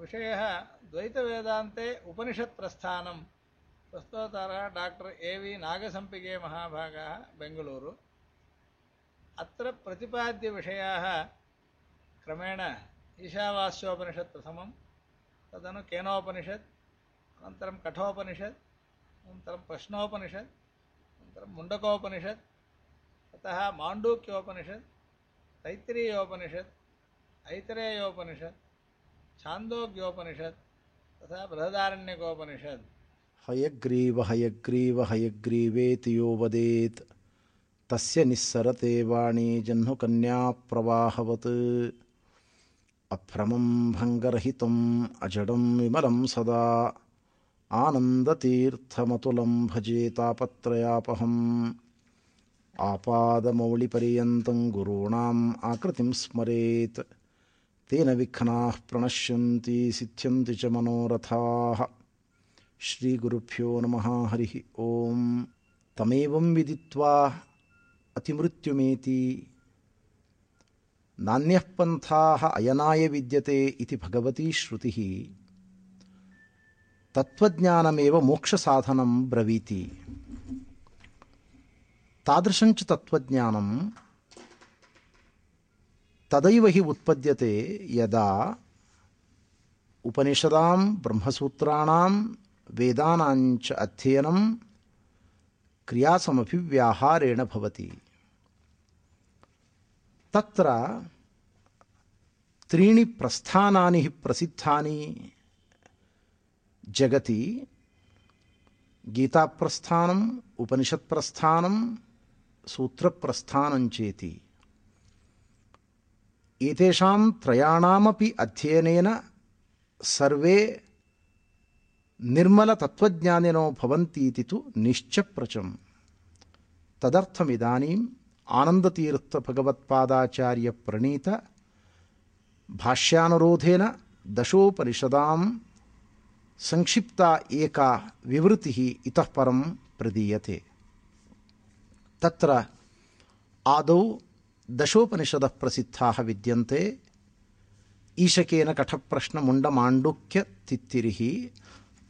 विषयः द्वैतवेदान्ते उपनिषत्प्रस्थानं। प्रस्तोतारः doctor A वि नागसम्पिगे महाभागाः, बेङ्गलूरु। अत्र प्रतिपाद्यविषयाः क्रमेण ईशावास्योपनिषत् प्रथमं तदनु केनोपनिषत्, अनन्तरं कठोपनिषत्, अनन्तरं प्रश्नोपनिषत्, अनन्तरं मुण्डकोपनिषत्, ततः माण्डूक्योपनिषत्, तैत्तिरीयोपनिषत्, ऐतरेयोपनिषत् छान्दोग्योपनिषत् तथा बृहदारण्यकोपनिषत् हयग्रीव हयग्रीव हयग्रीवेति यो वदेत्। तस्य निस्सरते वाणी जह्नुकन्याप्रवाहवत् अभ्रमं भङ्गरहितम्, अजडं विमलं सदा। आनन्दतीर्थमतुलं भजे तापत्रयापहम्। आपादमौलिपर्यन्तं गुरूणाम् आकृतिं स्मरेत्। तेन विघ्नाः प्रणश्यन्ति, सिद्ध्यन्ति च मनोरथाः। श्रीगुरुभ्यो नमः, हरिः ॐ तमेवं विदित्वा अतिमृत्युमेति। नान्यः पन्थाः अयनाय विद्यते इति भगवती श्रुतिः। तत्त्वज्ञानमेव मोक्षसाधनं ब्रवीति। तादृशञ्च तत्त्वज्ञानं तदैव हि उत्पद्यते यदा उपनिषदां, ब्रह्मसूत्राणां वेदानाञ्च अध्ययनं क्रियासमपि व्याहारेण भवति। तत्र त्रीणि प्रस्थानानि हि प्रसिद्धानि जगति। गीताप्रस्थानम् उपनिषत्प्रस्थानं, सूत्रप्रस्थानं चेति। एतेषां त्रयाणामपि अध्ययनेन सर्वे निर्मलतत्त्वज्ञानिनो भवन्ति इति तु निश्चप्रचम्। तदर्थमिदानीम् आनन्दतीर्थभगवत्पादाचार्यप्रणीत भाष्यानुरोधेन दशोपनिषदां संक्षिप्ता एका विवृतिः इतः परं प्रदीयते। तत्र आदौ दशोपनिषदः प्रसिद्धाः विद्यन्ते ईशकेन कठप्रश्नमुण्डमाण्डुक्यतित्तिरिः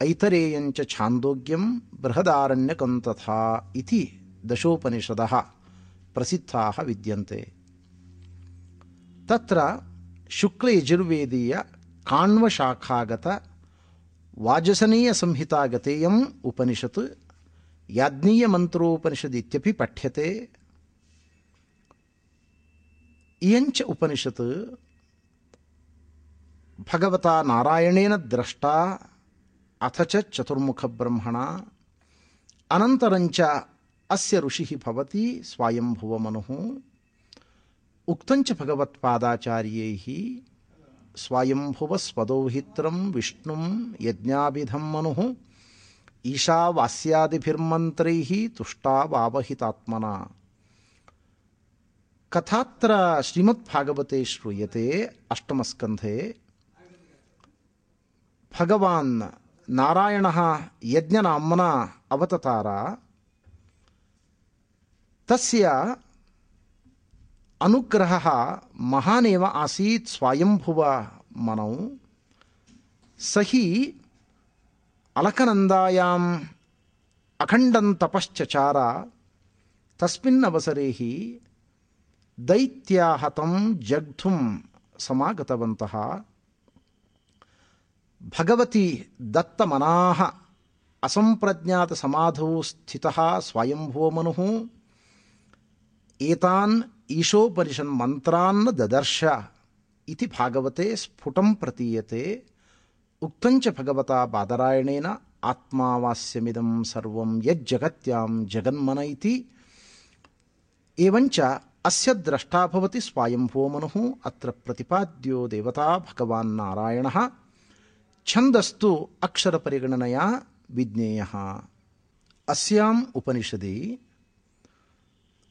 ऐतरेयञ्च छान्दोग्यं बृहदारण्यकं तथा इति दशोपनिषदः प्रसिद्धाः विद्यन्ते तत्र शुक्लयजुर्वेदीय काण्वशाखागत वाजसनीयसंहितागतेयम् उपनिषत् याज्ञीयमन्त्रोपनिषदित्यपि पठ्यते इयञ्च उपनिषत् भगवता नारायणेन द्रष्टा, अथ च चतुर्मुखब्रह्मणा। अनन्तरञ्च अस्य ऋषिः भवति स्वायम्भुवमनुः। उक्तञ्च भगवत्पादाचार्यैः स्वायम्भुवस्वदौहित्रं, विष्णुं, यज्ञाभिधं मनुः। ईशावास्यादिभिर्मन्त्रैः तुष्टावावहितात्मना। कथात्र श्रीमद्भागवते श्रूयते अष्टमस्कन्धे भगवान् नारायणः यज्ञनाम्ना अवततार तस्य अनुग्रहः महानेव आसीत् स्वायम्भुवमनौ स हि अलकनन्दायाम् अखण्डं तपश्चचार तस्मिन् अवसरे हि दैत्याहतं जग्धुं समागतवन्तः। भगवती दत्तमनाः असम्प्रज्ञातसमाधौ स्थितः स्वायम्भुवमनुः एतान् ईशोपनिषन्मन्त्रान् ददर्श इति भागवते स्फुटं प्रतीयते। उक्तञ्च भगवता बादरायणेन आत्मावास्यमिदं सर्वं यज्जगत्यां जगन्मन इति एवञ्च अस्य द्रष्टा भवति स्वायम्भुवमनुः अत्र प्रतिपाद्यो देवता भगवान् नारायणः छन्दस्तु अक्षरपरिगणनया विज्ञेयः। अस्याम् उपनिषदि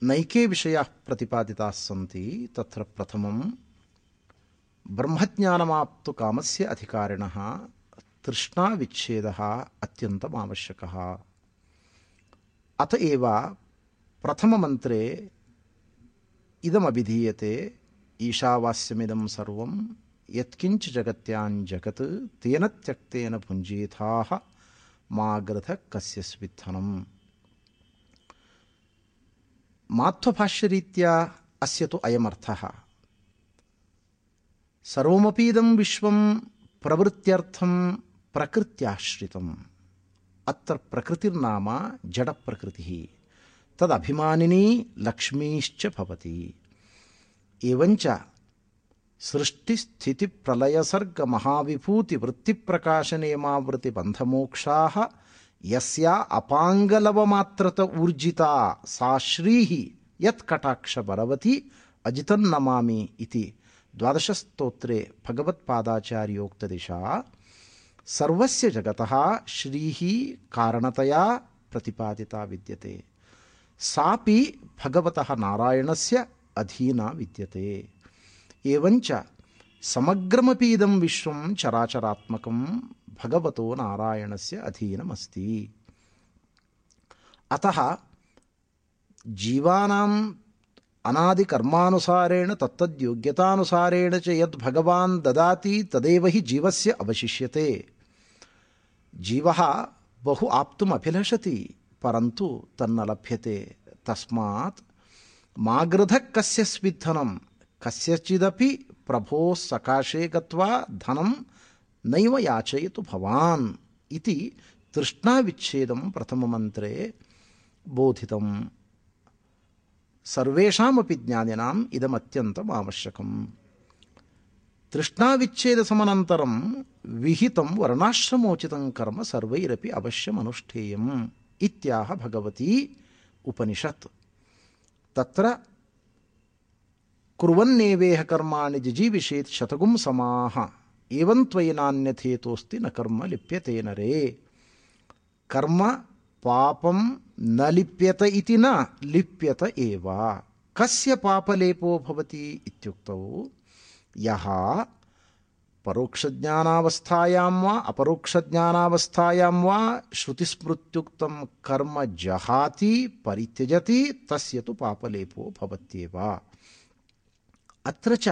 नैके विषयाः प्रतिपादिताः सन्ति, तत्र प्रथमं ब्रह्मज्ञानमाप्तुकामस्य अधिकारिणः तृष्णाविच्छेदः अत्यन्तम् आवश्यकः अत एव प्रथममन्त्रे इदमभिधीयते, ईशावास्यमिदं सर्वं, यत्किञ्च जगत्यां जगत्, तेन त्यक्तेन भुञ्जीथाः माग्रथ कस्य स्विद्धनम् माध्वभाष्यरीत्या अस्य तु अयमर्थः। सर्वमपीदं विश्वं प्रवृत्त्यर्थं प्रकृत्याश्रितम्। अत्र प्रकृतिर्नाम जडप्रकृतिः। तदभिमानिनी लक्ष्मीश्च भवति। एवञ्च सृष्टिस्थितिप्रलयसर्गमहाविभूतिवृत्तिप्रकाशनेमावृतिबन्धमोक्षाः यस्या अपाङ्गलवमात्रत ऊर्जिता सा श्रीः यत्कटाक्षबलवती अजितन्नमामि इति। द्वादशस्तोत्रे भगवत्पादाचार्योक्तदिशा, सर्वस्य जगतः श्रीः कारणतया प्रतिपादिता विद्यते। सापि भगवतः नारायणस्य अधीना विद्यते। एवञ्च समग्रमपि इदं विश्वं चराचरात्मकं भगवतो नारायणस्य अधीनमस्ति। अतः जीवानाम् अनादिकर्मानुसारेण, तत्तद्योग्यतानुसारेण च यद् भगवान् ददाति, तदेव हि जीवस्य अवशिष्यते। जीवः बहु आप्तुम् परन्तु तन्न लभ्यते तस्मात् मागृधः कस्य स्विद्धनं कस्यचिदपि प्रभोः सकाशे गत्वा धनं नैव याचयतु भवान् इति तृष्णाविच्छेदं प्रथममन्त्रे बोधितम्। सर्वेषामपि ज्ञानिनाम् इदमत्यन्तम् आवश्यकम्। तृष्णाविच्छेदसमनन्तरं विहितं वर्णाश्रमोचितं कर्म सर्वैरपि अवश्यमनुष्ठेयम्। इत्याह भगवती उपनिषत्। तत्र कुर्वन्नेवेह कर्माणि जिजीविषेत् शतगुं समाः एवं त्वयि नान्यथेतोऽस्ति न कर्म लिप्यते नरे कर्म पापं न लिप्यत इति न, लिप्यत एव। कस्य पापलेपो भवति इत्युक्तौ? यः परोक्षज्ञानावस्थायां वा, अपरोक्षज्ञानावस्थायां वा, श्रुतिस्मृत्युक्तं कर्म जहाति, परित्यजति, तस्य तु पापलेपो भवत्येव। अत्र च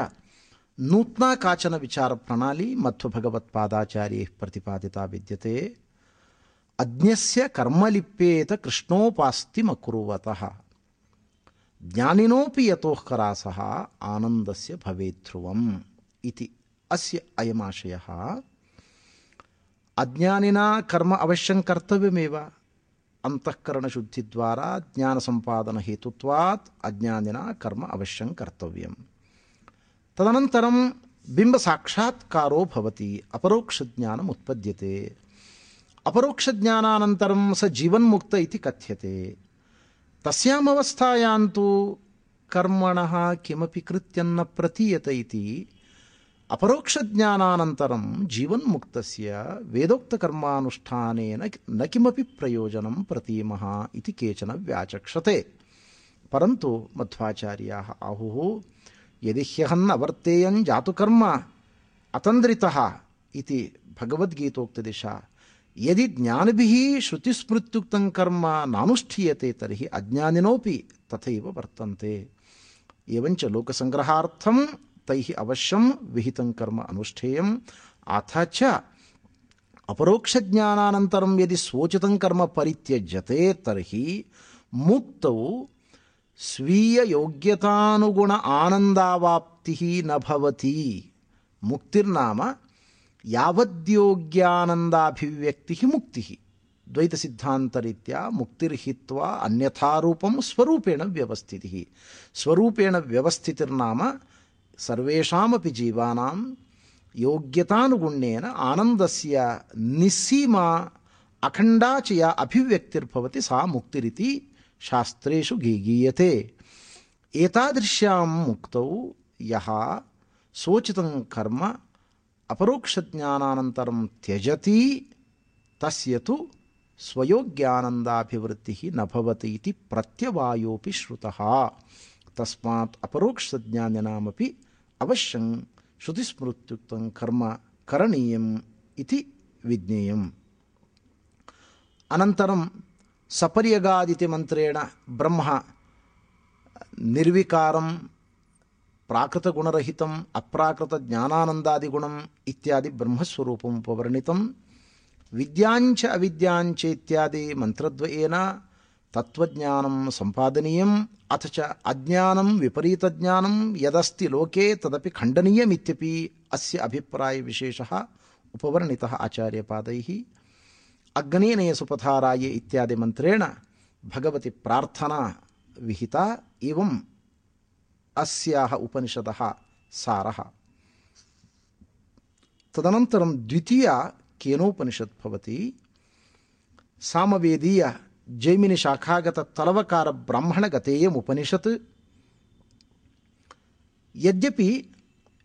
नूतना काचन विचारप्रणाली मध्वभगवत्पादाचार्यैः प्रतिपादिता विद्यते। अज्ञस्य कर्मलिप्येत कृष्णोपास्तिमकुर्वतः। ज्ञानिनोऽपि यतोः आनन्दस्य भवेत् ध्रुवम् इति। अस्य अयमाशयः। अज्ञानिना कर्म अवश्यं कर्तव्यमेव। अंतःकरणशुद्धिद्वारा ज्ञानसम्पादनहेतुत्वात् अज्ञानिना कर्म अवश्यं कर्तव्यं तदनन्तरं बिम्बसाक्षात्कारो भवति। अपरोक्षज्ञानम् उत्पद्यते। अपरोक्षज्ञानानन्तरं स जीवन्मुक्त इति कथ्यते। तस्याम् अवस्थायां तु कर्मणः किमपि कृत्यं न प्रतीयत इति अपरोक्षज्ञानानन्तरं जीवन्मुक्तस्य वेदोक्तकर्मानुष्ठानेन न किमपि प्रयोजनं प्रतीमः इति केचन व्याचक्षते परन्तु मध्वाचार्याः आहुः यदि ह्यहन् अवर्तेयं जातु कर्म अतन्द्रितः इति भगवद्गीतोक्तदिशा यदि ज्ञानिभिः श्रुतिस्मृत्युक्तं कर्म नानुष्ठीयते तर्हि अज्ञानिनोऽपि तथैव वर्तन्ते एवञ्च लोकसङ्ग्रहार्थं तैः अवश्यं विहितं कर्म अनुष्ठेयम् अथ च अपरोक्षज्ञानानन्तरं यदि स्वोचितं कर्म परित्यज्यते तर्हि मुक्तौ स्वीययोग्यतानुगुण आनन्दावाप्तिः न भवति मुक्तिर्नाम यावद्योग्यानन्दाभिव्यक्तिः मुक्तिः द्वैतसिद्धान्तरीत्या मुक्तिर्हित्वा अन्यथारूपं स्वरूपेण व्यवस्थितिः स्वरूपेण व्यवस्थितिर्नाम सर्वेषामपि जीवानां योग्यतानुगुण्येन आनन्दस्य निस्सीमा अखण्डा च या अभिव्यक्तिर्भवति सा मुक्तिरिति शास्त्रेषु गीयते एतादृश्यां मुक्तौ यः सोचितं कर्म अपरोक्षज्ञानानन्तरं त्यजति तस्य तु स्वयोग्यानन्दाभिवृत्तिः न भवति इति प्रत्यवायोऽपि అవశ్యం శృతిస్మృత్యుక్తం కర్మ కరణీయం ఇది విజ్ఞేయం. అనంతరం సపర్యగాదితి మంత్రేణ బ్రహ్మ నిర్వికారం ప్రాకృతగుణరహితం అప్రాకృత జ్ఞానానందాదిగుణం ఇత్యాది బ్రహ్మస్వరూపం ఉపవర్ణితం. విద్యాంచ అవిద్యాంచ ఇత్యాది మంత్రద్వయేన తత్వజ్ఞానం సంపాదనీయం. अथ च अज्ञानं विपरीतज्ञानं यदस्ति लोके तदपि खण्डनीयमित्यपि अस्य अभिप्रायविशेषः उपवर्णितः आचार्यपादैः। अग्नेनये सुपथाराये इत्यादि मन्त्रेण भगवति प्रार्थना विहिता एवम् अस्याः उपनिषदः सारः। तदनन्तरं द्वितीया केनोपनिषत् भवति। सामवेदीय ಜೈಮಿನಿ ಶಾಖಾಗತ ತಲವಕಾರ ಬ್ರಾಹ್ಮಣ ಗತೇಯಂ ಉಪನಿಷತ್ ಯದ್ಯಪಿ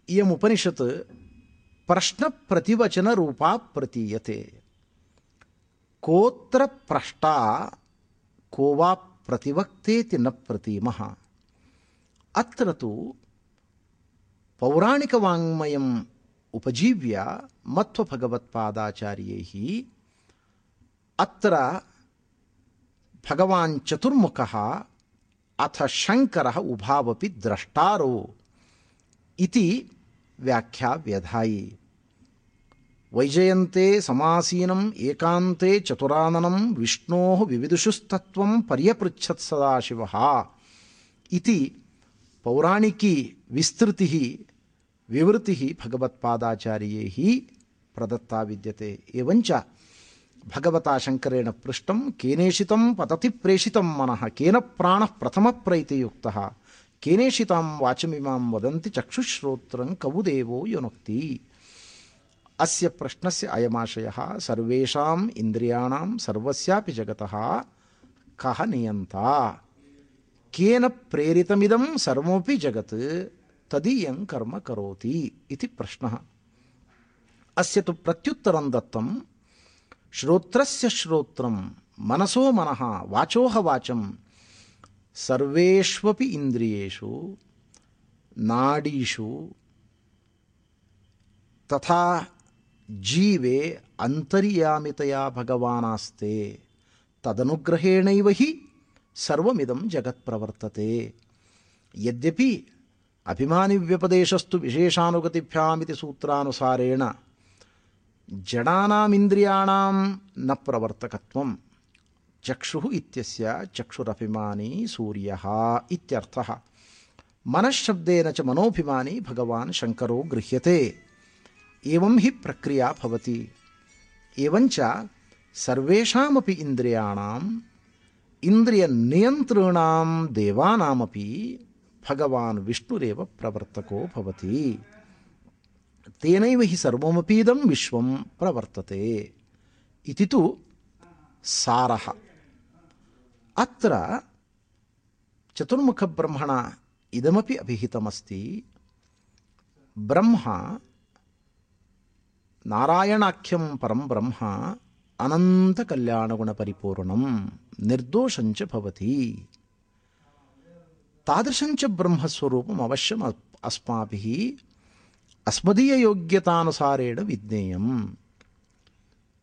ಇಯಂ ಉಪನಿಷತ್ ಪ್ರಶ್ನ ಪ್ರತಿವಚನ ರೂಪಾ ಪ್ರತೀಯತೆ ಕೋತ್ರ ಪ್ರಷ್ಟ ಕೋವಾ ಪ್ರತಿವಕ್ತೇತಿ ನ ಪ್ರತೀಮಃ ಅತ್ರ ತು ಪೌರಾಣಿಕವಾಂಗ್ಮಯಂ ಉಪಜೀವ್ಯ ಮತ್ವಭಗವತ್ಪಾದಾಚಾರ್ಯೈ ಅತ್ರ भगवान् चतुर्मुखः अथ शङ्करः उभावपि द्रष्टारो इति व्याख्या व्यधायि। वैजयन्ते समासीनम्, एकान्ते चतुराननं विष्णोः विविदुषुस्तत्त्वं पर्यपृच्छत् सदाशिवः इति पौराणिकी विस्तृतिः, विवृतिः भगवत्पादाचार्यैः प्रदत्ता विद्यते। एवञ्च భగవతా శంకరేణ పృష్టం కేనేషితం పతతి ప్రేషితం మనః కేన ప్రాణ ప్రథమ ప్రైతియుక్త కేనేషితాం వాచమిమాం వదంతి చక్షుశ్రోత్రం కవుదేవో యునక్తి. అస్య ప్రశ్నస్య అయమాశయ సర్వేషాం ఇంద్రియాణం సర్వస్యాపి జగత కహ నియంత. కేన ప్రేరితమిదం సర్వమపి జగత్ తదీయం కర్మ కరోతి. ఇది ప్రశ్న. అస్య తు ప్రత్యుత్తరం దత్తం श्रोत्रस्य श्रोत्रम मनसो मन, वाचोह वाचम सर्वेष्वपि इंद्रियेषु नाडीषु, तथा जीवे अंतर्यामितया भगवानास्ते। तदनुग्रहेणैव हि सर्वमिदं जगत् प्रवर्तते। यद्यपि अभिमानिव्यपदेशस्तु विशेषानुगतिभ्यामिति सूत्रानुसारेण जड़ानाम इंद्रियाणाम न प्रवर्तकत्वम चक्षुः इत्यस्य चक्षुरभिमानी सूर्यः इत्यर्थः। मनःशब्देन च मनोभिमानी भगवान् शङ्करो गृह्यते। एवं हि प्रक्रिया भवति। एवञ्च सर्वेषामपि इन्द्रियाणाम् इन्द्रियनियन्तॄणां देवानामपि भगवान् विष्णुरेव प्रवर्तको भवति। తేనైవ హి సర్వమపీదం విశ్వం ప్రవర్తతే. ఇది తు సార. అత్ర చతుర్ముఖబ్రహ్మణ ఇదమపి అభిహితమస్తి. బ్రహ్మ నారాయణాఖ్యం పరం బ్రహ్మ అనంత కళ్యాణగుణ పరిపూర్ణం నిర్దోషంచ భవతి. తాదృశంచ బ్రహ్మస్వరూపం అవశ్యం అస్మాభిः अस्मदीय योग्यतानुसारेण विज्ञेयम्।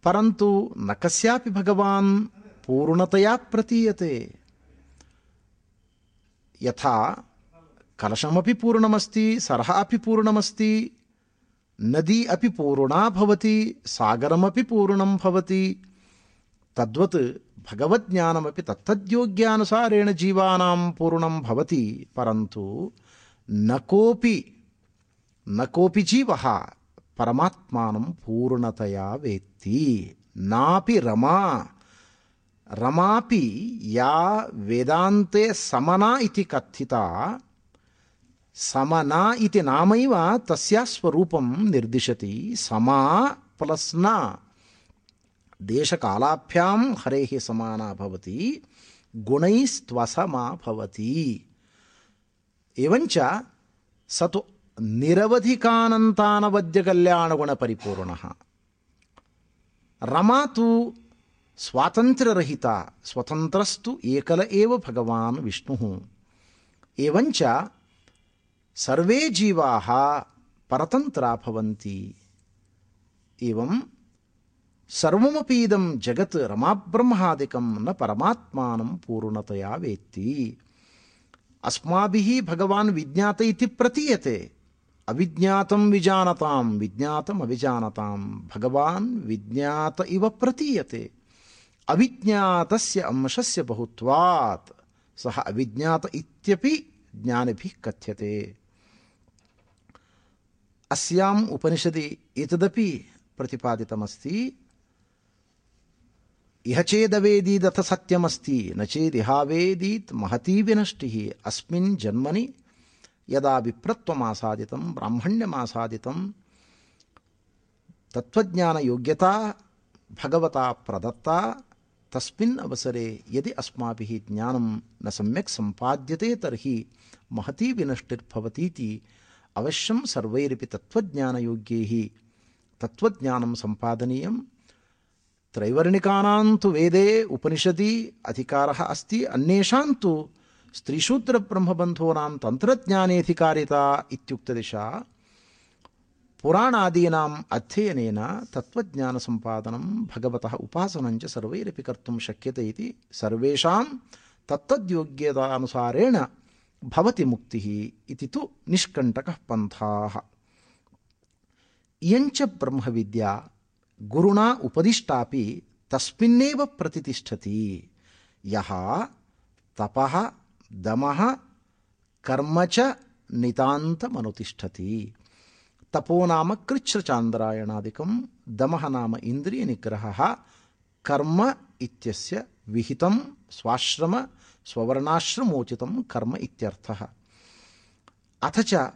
परन्तु न कस्यापि भगवान् पूर्णतया प्रतीयते। यथा कलशमपि पूर्णमस्ति, सरः अपि पूर्णमस्ति, नदी अपि पूर्णा भवति, सागरमपि पूर्णं भवति। तद्वत् भगवज्ञानमपि तत्तद्योग्यानुसारेण जीवानां पूर्णं भवति, परन्तु न कोऽपि न कोऽपि जीवः परमात्मानं पूर्णतया वेत्ति। नापि रमा। रमापि या वेदान्ते समना इति कथिता। समना इति नामैव तस्या स्वरूपं निर्दिशति। समा प्लस् न। देशकालाभ्यां हरेः समाना भवति। गुणैस्त्वसमा भवति। एवञ्च स तु ನಿರವಧಿಕಾನಂತಾನವದ್ಯಕಲ್ಯಾಣಗುಣ ಪರಿಪೂರ್ಣ ರಮಾ ತು ಸ್ವಾತಂತ್ರ್ಯರಹಿತ ಸ್ವತಂತ್ರಸ್ತು ಏಕಲ ಏವ ಭಗವಾನ್ ವಿಷ್ಣು ಏವಂಚ ಸರ್ವೇ ಜೀವಾ ಪರತಂತ್ರ ಭವಂತಿ ಏವಂ ಸರ್ವಮಪಿ ಇದಂ ಜಗತ್ ರಮಾಬ್ರಹ್ಮಾದಿಕಂ ನ ಪರಮಾತ್ಮಾನಂ ಪೂರ್ಣತೆಯ ವೇತ್ತಿ ಅಸ್ಮಾಭಿಃ ಭಗವಾನ್ ವಿಜ್ಞಾತ ಇತಿ ಪ್ರತೀಯತೆ अविज्ञातं विजानतां, विज्ञातम् अविजानतां। भगवान् विज्ञात इव प्रतीयते। अविज्ञातस्य अंशस्य बहुत्वात्। सः अविज्ञात इत्यपि ज्ञानिभिः कथ्यते। अस्याम् उपनिषदि एतदपि प्रतिपादितमस्ति। इह चेदवेदीदथ सत्यमस्ति। न चेदिहावेदीत् महती विनष्टिः। अस्मिन् जन्मनि यदा विप्रत्वमासादितं ब्राह्मण्यमासादितं तत्त्वज्ञानयोग्यता भगवता प्रदत्ता तस्मिन् अवसरे यदि अस्माभिः ज्ञानं न सम्यक् सम्पाद्यते तर्हि महती विनष्टिर्भवतीति अवश्यं सर्वैरपि तत्त्वज्ञानयोग्यैः तत्त्वज्ञानं सम्पादनीयं त्रैवर्णिकानां तु वेदे उपनिषदि अधिकारः अस्ति अन्येषां तु स्त्रीशूद्रब्रह्मबन्धूनां तन्त्रज्ञानेऽधिकारिता इत्युक्तदिशा पुराणादीनाम् अध्ययनेन तत्त्वज्ञानसम्पादनं भगवतः उपासनं च सर्वैरपि कर्तुं शक्यते इति सर्वेषां तत्तद्योग्यतानुसारेण भवति मुक्तिः इति तु निष्कण्टकः पन्थाः। इयञ्च ब्रह्मविद्या गुरुणा उपदिष्टापि तस्मिन्नेव प्रतितिष्ठति यः तपः दमः कर्म च नितान्तमनुतिष्ठति। तपो नाम कृच्छ्रचान्द्रायणादिकं, दमः नाम इन्द्रियनिग्रहः, कर्म इत्यस्य विहितं, स्वाश्रम, स्ववर्णाश्रमोचितं कर्म इत्यर्थः। अथ च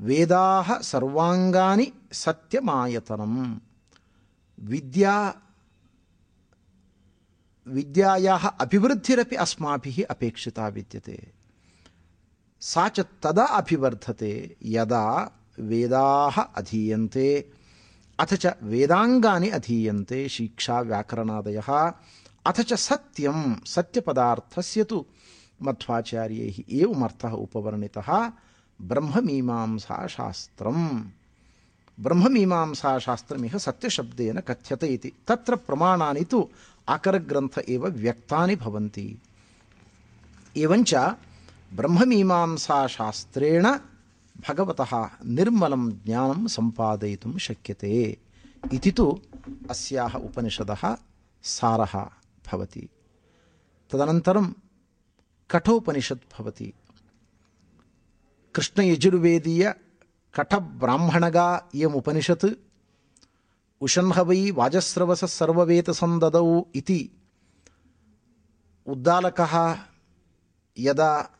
वेदाः सर्वाङ्गानि सत्यमायतनं विद्या विद्यायाः अभिवृद्धिरपि अस्माभिः अपेक्षिता विद्यते। सा च तदा अभिवर्धते यदा वेदाः अधीयन्ते। अथ च वेदाङ्गानि अधीयन्ते शिक्षा व्याकरणादयः अथ च सत्यं, सत्यपदार्थस्य तु मध्वाचार्यैः एवमर्थः उपवर्णितः ब्रह्ममीमांसाशास्त्रं ब्रह्ममीमांसाशास्त्रमिह सत्यशब्देन कथ्यते इति। तत्र प्रमाणानि तु आकरग्रन्थ एव व्यक्तानि भवन्ति। एवञ्च ब्रह्ममीमांसाशास्त्रेण भगवतः निर्मलं ज्ञानं सम्पादयितुं शक्यते। इति तु अस्याः उपनिषदः सारः भवति। तदनन्तरं कठोपनिषत् भवति। कृष्णयजुर्वेदीय कठब्राह्मणगा इयमुपनिषत् उषन्हवै वाजस्रवसः सर्ववेतसन्ददौ इति। उद्दालकः यदा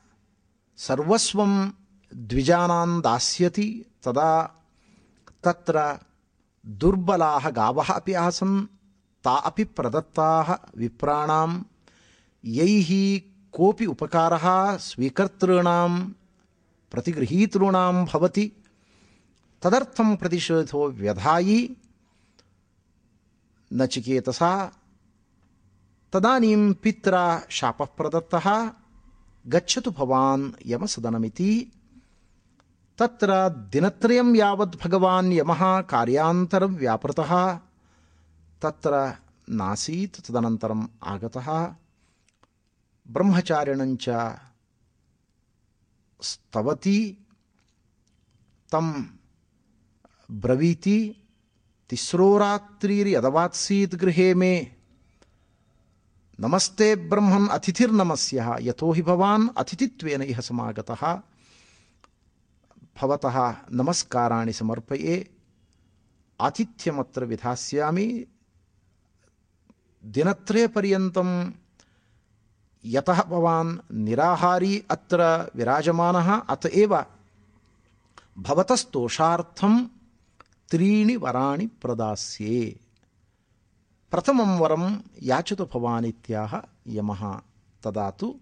सर्वस्वं द्विजानां दास्यति, तदा तत्र दुर्बलाः गावः अपि आसन्, ता अपि प्रदत्ताः विप्राणां यैः कोऽपि उपकारः स्वीकर्तॄणां प्रतिगृहीतॄणां भवति। तदर्थं प्रतिषेधो व्यधायि। नचिकेतसा तदानीं पित्रा शापः प्रदत्तः गच्छतु भवान् यमसदनमिति। तत्र दिनत्रयं यावत् भगवान् यमः कार्यान्तरं व्यापृतः। तत्र नासीत् तदनन्तरम् आगतः। ब्रह्मचारिणञ्च स्तवति, तं ब्रवीति। तिस्रो रात्रिर्यदवात्सीत् गृहे मे। नमस्ते ब्रह्मन् अतिथिर्नमस्यः। यतो हि भवान् अतिथित्वेन इह समागतः। भवतः नमस्काराणि समर्पये। आतिथ्यमत्र विधास्यामि। दिनत्रयपर्यन्तं यतः भवान् निराहारी अत्र विराजमानः। अत एव भवतस्तोषार्थं त्रीणि वराणि प्रदास्ये। प्रथमं वरं याचतु भवान् इत्याह यमः। तदा तु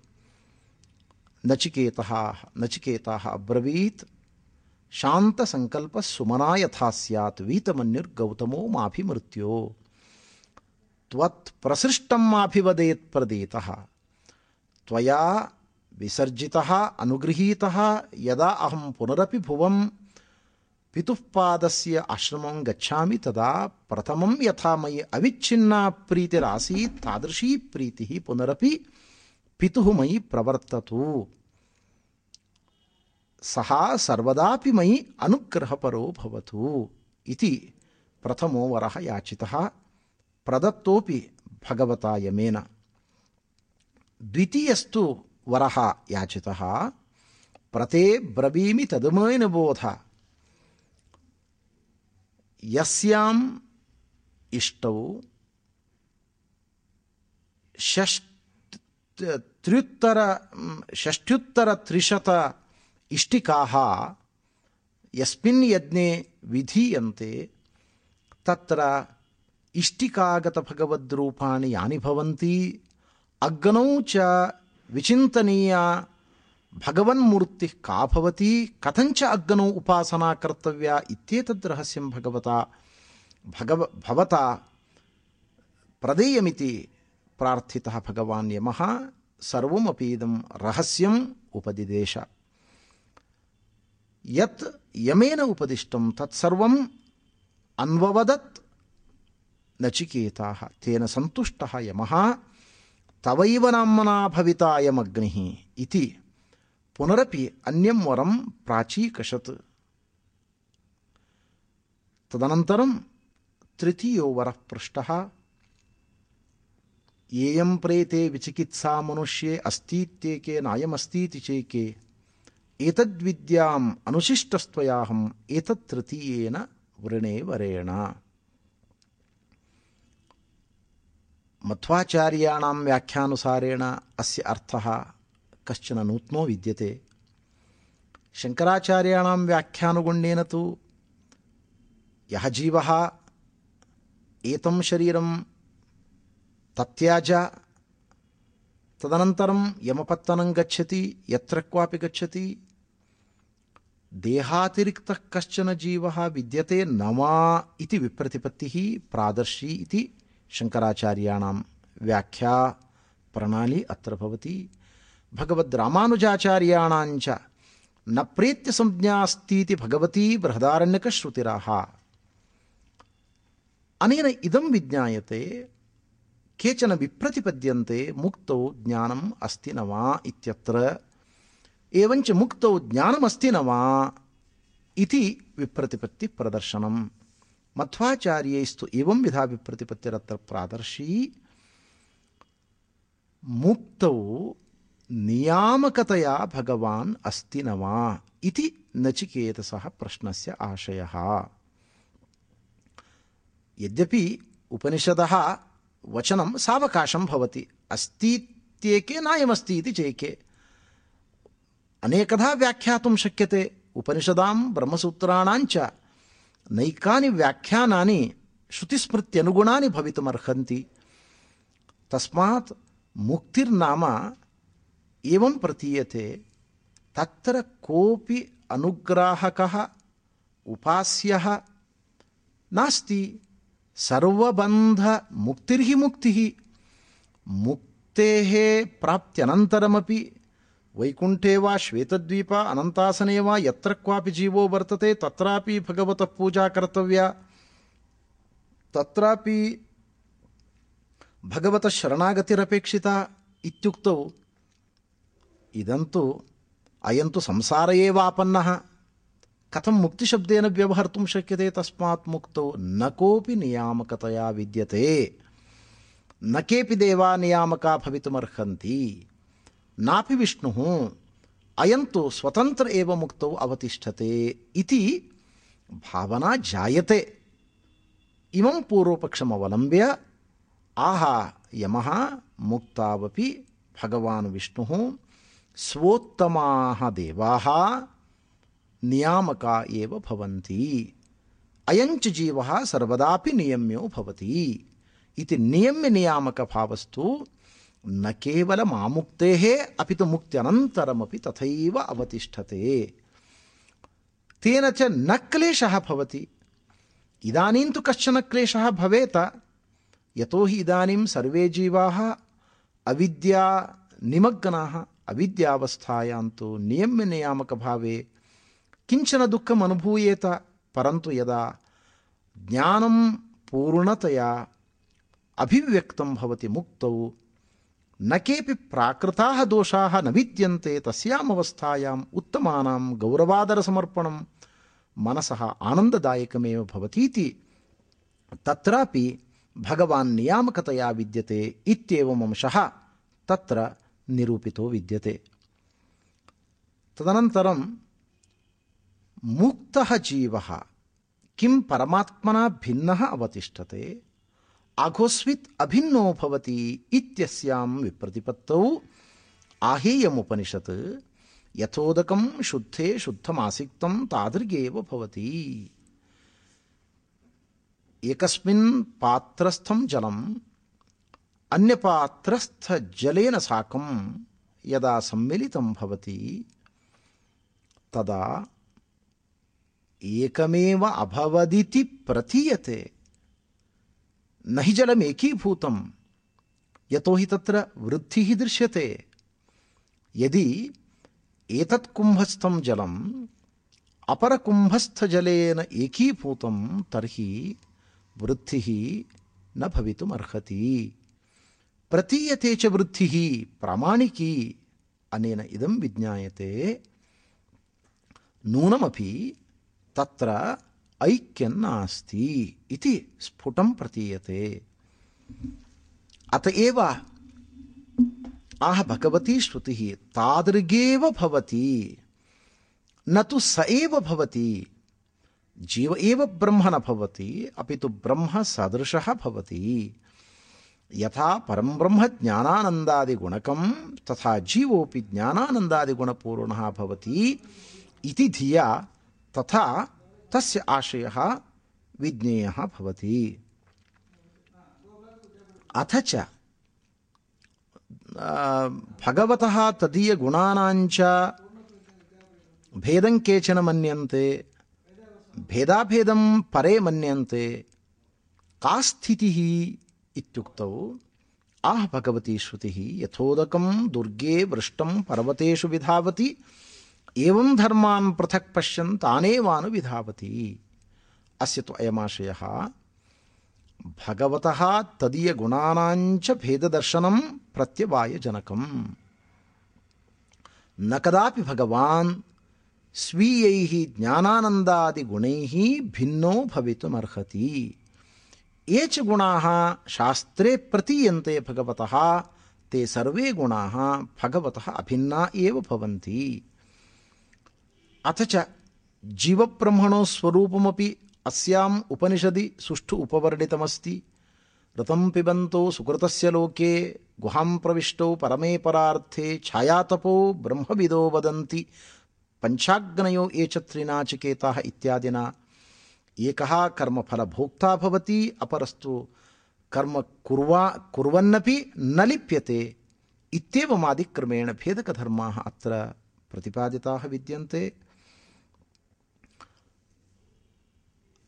नचिकेतः, नचिकेताः अब्रवीत्। शान्तसङ्कल्पः सुमना यथा स्यात्। वीतमन्युर्गौतमो माभिमृत्यो। त्वत्प्रसृष्टं माभिवदेत् प्रदेतः। त्वया विसर्जितः, अनुगृहीतः, यदा अहं पुनरपि भुवं पितुः पादस्य आश्रमं गच्छामि तदा प्रथमं यथा मयि अविच्छिन्ना प्रीतिरासीत्, तादृशी प्रीतिः पुनरपि पितुः मयि प्रवर्ततु। सः सर्वदापि मयि अनुग्रहपरो भवतु इति प्रथमो वरः याचितः। प्रदत्तोऽपि भगवता यमेन द्वितीयस्तु वरः याचितः। प्रते ब्रवीमि ಯಸ್ಯಾಂ ಇಷ್ಟವು ಷಷ್ಠ ತ್ರ್ಯುತ್ತರ ಷಷ್ಠ್ಯುತ್ತರ ತ್ರಿಶತ ಇಷ್ಟಿಕಾಹ ಯಸ್ಮಿನ್ ಯಜ್ಞೆ ವಿಧೀಯಂತೆ ತತ್ರ ಇಷ್ಟಿಕಾಗತ ಭಗವದ್ರೂಪಾಣಿ ಯಾನಿ ಭವಂತಿ, ಅಗ್ನೌ ಚ ವಿಚಿಂತನೀಯ भगवन्मूर्तिः का भवति, कथञ्च अग्नौ उपासना कर्तव्या भगवता, भगव, भवता प्रदेयमिति प्रार्थितः भगवान् यमः, सर्वमपि इदं रहस्यम् उपदिदेश। यत् यमेन उपदिष्टं तत्सर्वम् अन्ववदत् नचिकेताः, तेन सन्तुष्टः यमः, तवैव नाम्ना भवितायमग्निः इति। पुनरपि अन्यं वरं प्राचीकषत्। तदनन्तरं तृतीयो वरः पृष्टः। येयं प्रेते विचिकित्सा मनुष्ये अस्तीत्येके नायमस्तीति चेके। एतद्विद्याम् अनुशिष्टस्त्वयाहम् एतत् तृतीयेन वृणे वरेण। मध्वाचार्याणां व्याख्यानुसारेण अस्य अर्थः कश्चन नूत्नो विद्यते। शङ्कराचार्याणां व्याख्यानुगुण्येन तु यः जीवः, एतं शरीरं तत्याज तदनन्तरं यमपत्तनं गच्छति, यत्र क्वापि गच्छति, देहातिरिक्तः कश्चन जीवः विद्यते न वा इति विप्रतिपत्तिः प्रादर्शी इति शङ्कराचार्याणां व्याख्या, प्रणाली अत्र भवति। भगवद्रामानुजाचार्याणाञ्च न प्रेत्यसंज्ञास्तीति भगवती बृहदारण्यकश्रुतिराः अनेन इदं विज्ञायते, केचन विप्रतिपद्यन्ते मुक्तौ ज्ञानम् अस्ति न वा इत्यत्र। एवञ्च मुक्तौ ज्ञानमस्ति न वा इति विप्रतिपत्तिप्रदर्शनम्। मध्वाचार्यैस्तु एवं विधा विप्रतिपत्तिरत्र प्रादर्शी। मुक्तौ नियामकतया भगवान् अस्ति न वा इति नचिकेतसः प्रश्नस्य आशयः। यद्यपि उपनिषदः वचनं सावकाशं भवति, अस्तीत्येके नायमस्ति इति चेके। अनेकधा व्याख्यातुं शक्यते, उपनिषदां ब्रह्मसूत्राणाञ्च नैकानि व्याख्यानानि श्रुतिस्मृत्यनुगुणानि भवितुमर्हन्ति। तस्मात् मुक्तिर्नाम एवं प्रतीयते तत्र कोऽपि अनुग्राहकः, उपास्यः नास्ति। सर्वबन्ध मुक्तिर्हि मुक्तिः मुक्तेः प्राप्त्यनन्तरमपि वैकुण्ठे वा श्वेतद्वीप, अनन्तासने वा यत्र क्वापि जीवो वर्तते, तत्रापि भगवतः पूजा कर्तव्या। तत्रापि भगवतः शरणागतिरपेक्षिता इत्युक्तौ इदं तु अयं तु संसार एवापन्नः कथं मुक्तिशब्देन व्यवहर्तुं शक्यते तस्मात् मुक्तौ न कोऽपि नियामकतया विद्यते न केऽपि देवा नियामका भवितुमर्हन्ति नापि विष्णुः अयं तु स्वतन्त्र एव मुक्तौ अवतिष्ठते इति भावना जायते इमं पूर्वपक्षमवलम्ब्य स्वोत्तमाः देवाः नियामका एव भवन्ति। अयञ्च जीवः सर्वदापि नियम्यो भवति। इति नियम्यनियामकभावस्तु न केवलम् अपि तु मुक्त्यनन्तरमपि तथैव अवतिष्ठते। तेन च न क्लेशः भवति। इदानीं तु कश्चन क्लेशः भवेत। यतोहि इदानीं सर्वे जीवाः अविद्या निमग्नाः। अविद्यावस्थायां तु नियम्यनियामकभावे किंचन दुःखम् अनुभूयेत, परन्तु यदा ज्ञानं पूर्णतया अभिव्यक्तं भवति मुक्तौ, न केऽपि प्राकृताः दोषाः न विद्यन्ते तस्याम् अवस्थायाम् उत्तमानां गौरवादरसमर्पणं मनसः आनन्ददायकमेव भवतीति। तत्रापि भगवान् नियामकतया विद्यते इत्येवम् अंशः तत्र निरूपितो विद्यते। तदनन्तरं मुक्तः जीवः, किं परमात्मना भिन्नः अवतिष्ठते आघोस्वित् अभिन्नो भवति इत्यस्यां विप्रतिपत्तौ आहेयमुपनिषत् यथोदकं शुद्धे शुद्धमासिक्तं तादृगेव भवति। एकस्मिन् पात्रस्थं जलम् अन्यपात्रस्थजलेन साकं यदा सम्मिलितं भवति, तदा एकमेव अभवदिति प्रतीयते। न हि जलम् एकीभूतं यतो हि तत्र वृद्धिः दृश्यते। यदि एतत् कुम्भस्थं जलम् अपरकुम्भस्थजलेन एकीभूतं, तर्हि वृद्धिः न भवितुमर्हति। प्रतीयते च वृद्धिः प्रामाणिकी, अनेन इदं विज्ञायते। नूनमपि तत्र ऐक्यं नास्ति इति स्फुटं प्रतीयते। अत एव आह भगवती श्रुतिः, तादृगेव भवति, न तु स एव भवति, जीव एव ब्रह्म न भवति, अपि तु ब्रह्म सदृशः भवति। यथा परं ब्रह्म ज्ञानानन्दादिगुणकं तथा जीवोऽपि ज्ञानानन्दादिगुणपूर्णः भवति इति धिया तथा तस्य आशयः विज्ञेयः भवति। अथ च भगवतः तदीयगुणानाञ्च भेदं केचन मन्यन्ते, भेदाभेदं परे मन्यन्ते, का स्थितिः इत्युक्तौ, आह भगवती श्रुतिः यथोदकं दुर्गे वृष्टं पर्वतेषु विधावति, एवं धर्मान् पृथक् पश्यन् तानेवानुविधावति अस्य तु अयमाशयः, भगवतः तदीयगुणानाञ्च भेददर्शनं प्रत्यवायजनकम्। न कदापि भगवान् स्वीयैः ज्ञानानन्दादिगुणैः भिन्नो भवितुमर्हति। ये च गुणाः शास्त्रे प्रतीयन्ते भगवतः ते सर्वे गुणाः भगवतः अभिन्ना एव भवन्ति अथ च जीवब्रह्मणो स्वरूपमपि अस्याम् उपनिषदि सुष्ठु उपवर्णितमस्ति ऋतं पिबन्तो सुकृतस्य लोके गुहां प्रविष्टौ परमे परार्थे छायातपो ब्रह्मविदो वदन्ति पञ्चाग्नयो ये च त्रिनाचिकेताः इत्यादिना एकः कर्मफलभोक्ता भवति, अपरस्तु कर्म कुर्वा, कुर्वन्नपि न लिप्यते। इत्येवमादिक्रमेण भेदकधर्माः अत्र प्रतिपादिताः विद्यन्ते।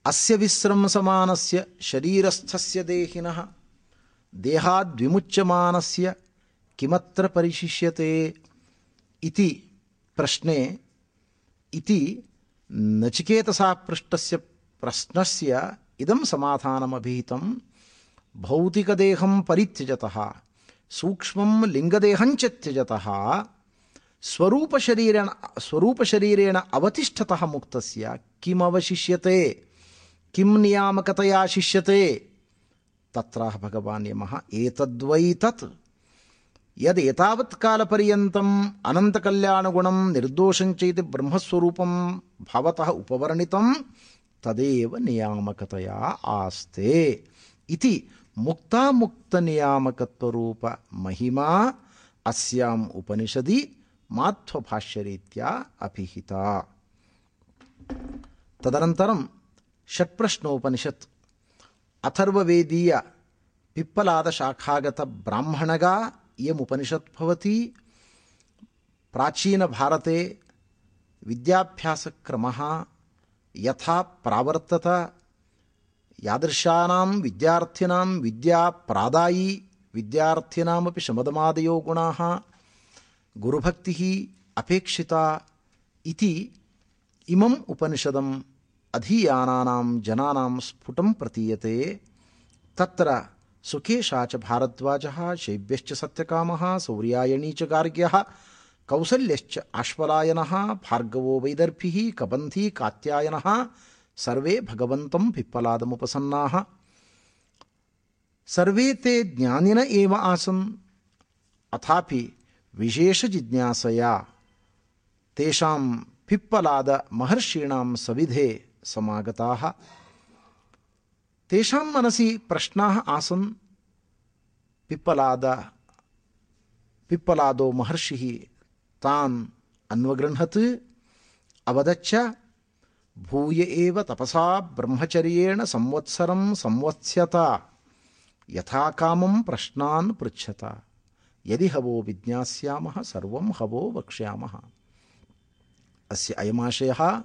अस्य विस्रंसमानस्य शरीरस्थस्य देहिनः, देहाद्विमुच्यमानस्य किमत्र परिशिष्यते इति प्रश्ने, इति नचिकेतसा पृष्टस्य प्रश्नस्य इदं समाधानमभिहितं भौतिकदेहं परित्यजतः सूक्ष्मं लिङ्गदेहञ्च त्यजतः स्वरूपशरीरेण स्वरूपशरीरेण अवतिष्ठतः मुक्तस्य किमवशिष्यते किं नियामकतया शिष्यते तत्राह भगवान् यमः एतद्वै तत् यद् एतावत् कालपर्यन्तम् अनन्तकल्याणगुणं निर्दोषं තදේව නියාමකතයා ආස්තේ. ඉති මුක්තාමුක්තනියාමකත්වරූප මහිමා අස්යාම් උපනිෂදි මාත්ව භාෂ්‍යරීත්‍යා අපිහිතා. తదనంతరం షట్ప్రశ్నోపనిషత్ అథర్వవేదీయ పిప్పలాద శాఖాగత బ్రాహ్మణగా ఇయముపనిషత్ భవతి ప్రాచీన భారతే విద్యాభ్యాసక్రమ यथा प्रावर्तत। यादृशानां विद्यार्थिनां विद्याप्रादायी विद्यार्थिनामपि शमदमादयो गुणाः। गुरुभक्तिः अपेक्षिता इति इमम् उपनिषदम् अधीयानानां जनानां स्फुटं प्रतीयते। तत्र सुकेशा च भारद्वाजः, शैव्यश्च सत्यकामः, सौर्यायणी च गार्ग्यः कौसल्यश्च आश्वलायनः भार्गवो वैदर्भिः, कबन्धी कात्यायनः, सर्वे भगवन्तं पिप्पलादमुपसन्नाः सर्वे ते ज्ञानिन एव आसन्। अथापि विशेषजिज्ञासया तेषां पिप्पलादमहर्षीणां सविधे समागताः। तेषां मनसि प्रश्नाः आसन्। पिप्पलाद पिप्पलादो महर्षिः तान् अन्वगृह्णत्। अवदच्च भूय एव तपसा ब्रह्मचर्येण संवत्सरं संवत्स्यत। यथा कामं प्रश्नान् पृच्छत। यदि हवो विज्ञास्यामः, सर्वं हवो वक्ष्यामः। अस्य अयमाशयः,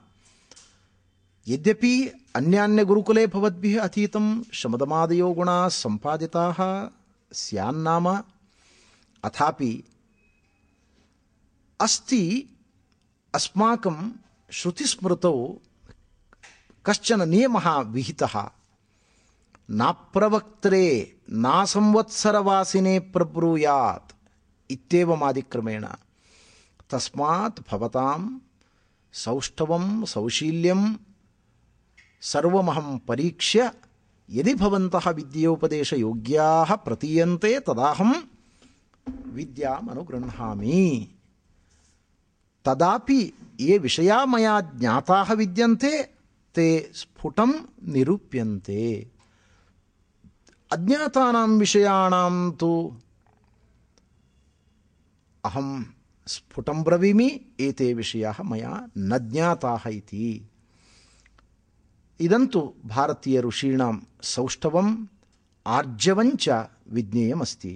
यद्यपि अन्यान्यगुरुकुले भवद्भिः अधीतं शमदमादयो गुणाः सम्पादिताः स्यान्नाम, अथापि अस्ति अस्माकं श्रुतिस्मृतौ कश्चन नियमः विहितः। नाप्रवक्त्रे नासंवत्सरवासिने प्रब्रूयात् इत्येवमादिक्रमेण। तस्मात् भवतां सौष्ठवं, सौशील्यं सर्वमहं परीक्ष्य यदि भवन्तः विद्योपदेशयोग्याः प्रतीयन्ते तदाहं विद्यामनुगृह्णामि। तदापि ये विषया मया ज्ञाताः विद्यन्ते ते स्फुटं निरूप्यन्ते अज्ञातानां विषयाणां तु अहं स्फुटं ब्रवीमि एते विषयाः मया न ज्ञाताः इति इदं तु भारतीयऋषीणां सौष्ठवम् आर्जवञ्च विज्ञेयमस्ति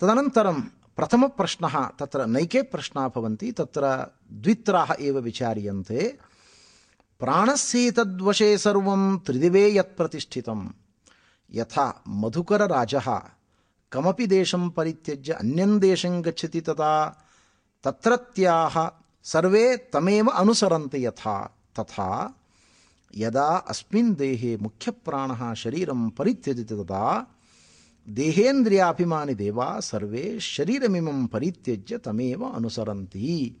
तदनन्तरं प्रथमप्रश्नः तत्र नैके प्रश्नाः भवन्ति, तत्र द्वित्राः एव विचार्यन्ते। प्राणस्येतद्वशे सर्वं त्रिदिवे यत्प्रतिष्ठितं यथा मधुकरराजः, कमपि देशं परित्यज्य अन्यं देशं गच्छति तदा, तत्रत्याः तमेव अनुसरन्ति यथा, तथा यदा अस्मिन् देहे मुख्यप्राणः शरीरं परित्यजति तदा देहेन्द्रियाभिमानि देवा, सर्वे शरीरमिमं परित्यज्य तमेव अनुसरन्ति।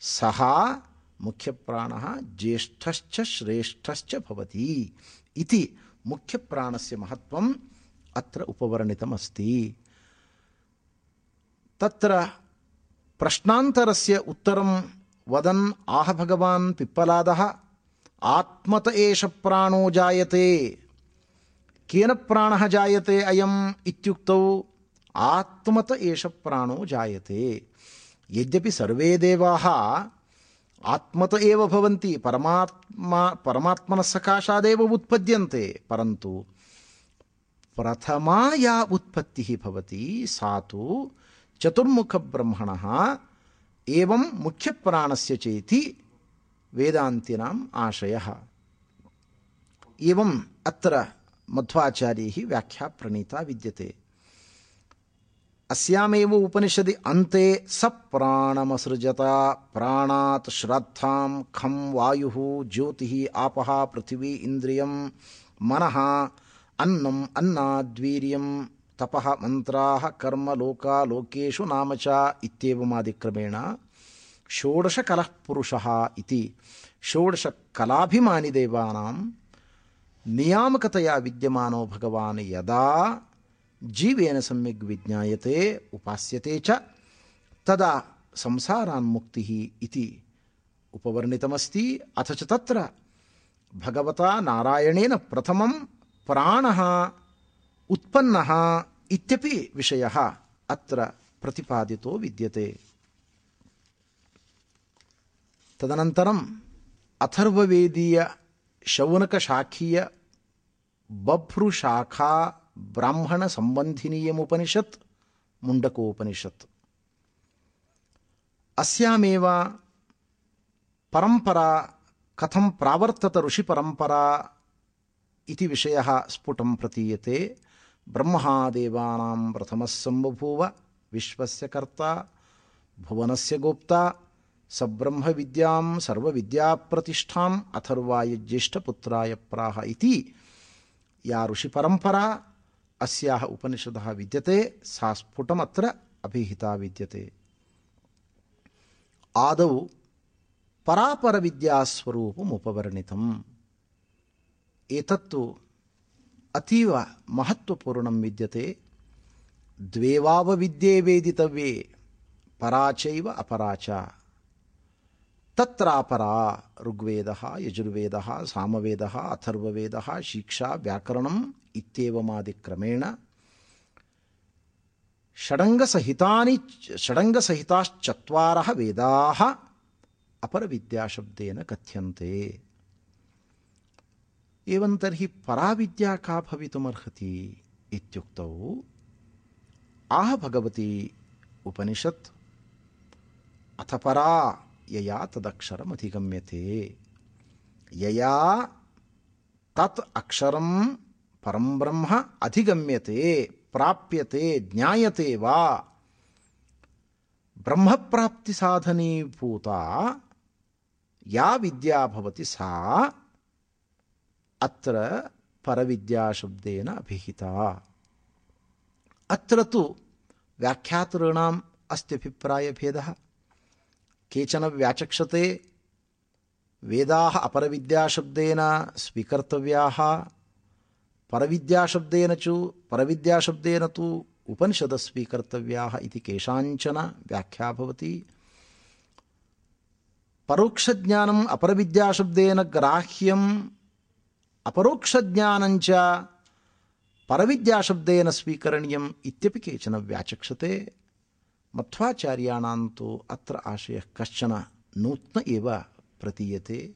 सः मुख्यप्राणः ज्येष्ठश्च श्रेष्ठश्च भवति इति मुख्यप्राणस्य महत्त्वम् अत्र उपवर्णितमस्ति। तत्र प्रश्नान्तरस्य उत्तरं वदन्, आह भगवान्, पिप्पलादः, आत्मत एष प्राणो जायते। केन प्राणः जायते अयम् इत्युक्तौ आत्मत एष प्राणो जायते। यद्यपि सर्वे देवाः आत्मत एव भवन्ति, परमात्मा परमात्मनः सकाशादेव उत्पद्यन्ते, परन्तु प्रथमा या उत्पत्तिः भवति, सा तु चतुर्मुखब्रह्मणः एवं मुख्यप्राणस्य चेति वेदान्तिनाम् आशयः। एवम् अत्र मध्वाचार्यैः व्याख्या प्रणीता विद्यते। अस्यामेव उपनिषदि अन्ते स प्राणमसृजत, प्राणात् श्रद्धां, खं वायुः, ज्योतिः, आपः, पृथिवी, इन्द्रियं, मनः अन्नम् अन्नाद्वीर्यं, तपः, मन्त्राः, कर्म, लोका, लोकेषु नाम च इत्येवमादिक्रमेण षोडशकलः पुरुषः इति। षोडशकलाभिमानि देवानां नियामकतया विद्यमानो भगवान् यदा जीवेन सम्यक् विज्ञायते, उपास्यते च, तदा संसारान्मुक्तिः इति उपवर्णितमस्ति। अथ च तत्र भगवता नारायणेन प्रथमं प्राणः, उत्पन्नः इत्यपि विषयः अत्र प्रतिपादितो विद्यते। तदनन्तरम् अथर्ववेदीय शौनकशाखीय बभ्रुशाखा ब्राह्मण संबंधिनीयमुपनिषत् मुण्डकोपनिषत्। अस्यामेव परम्परा, कथं प्रावर्तत ऋषिपरम्परा इति विषयः स्फुटं प्रतीयते। ब्रह्मदेवानां प्रथमः सम्बभूव, विश्वस्य कर्ता, भुवनस्य गोप्ता सब्रह्मविद्यां सर्वविद्याप्रतिष्ठाम् अथर्वाय ज्येष्ठपुत्राय प्राह इति। या ऋषिपरम्परा अस्याः उपनिषदः विद्यते, सा स्फुटमत्र अभिहिता विद्यते। आदौ परापरविद्यास्वरूपम् उपवर्णितम् एतत्तु अतीव महत्त्वपूर्णं विद्यते। द्वेवावविद्ये वेदितव्ये, परा चैव अपरा च। तत्रापरा ऋग्वेदः, यजुर्वेदः, सामवेदः, अथर्ववेदः, शिक्षा, व्याकरणम् इत्येवमादिक्रमेण षडङ्गसहितानि षडङ्गसहिताश्चत्वारः वेदाः अपरविद्याशब्देन कथ्यन्ते। एवं तर्हि पराविद्या का भवितुमर्हति इत्युक्तौ आह भगवती उपनिषत्, अथ परा यया तदक्षरमधिगम्यते यया तत् अक्षरं परं ब्रह्म अधिगम्यते, प्राप्यते, ज्ञायते वा। ब्रह्मप्राप्तिसाधनीभूता या विद्या भवति सा, अत्र परविद्याशब्देन अभिहिता। अत्र तु व्याख्यातॄणाम् अस्त्यभिप्रायभेदः। केचन व्याचक्षते वेदाः अपरविद्याशब्देन स्वीकर्तव्याः, परविद्याशब्देन च परविद्याशब्देन तु उपनिषदः स्वीकर्तव्याः इति केषाञ्चन व्याख्या भवति। परोक्षज्ञानम् अपरविद्याशब्देन ग्राह्यम् अपरोक्षज्ञानञ्च परविद्याशब्देन स्वीकरणीयम् इत्यपि केचन व्याचक्षते। मध्वाचार्याणां तु अत्र आशयः कश्चन नूत्न एव प्रतीयते।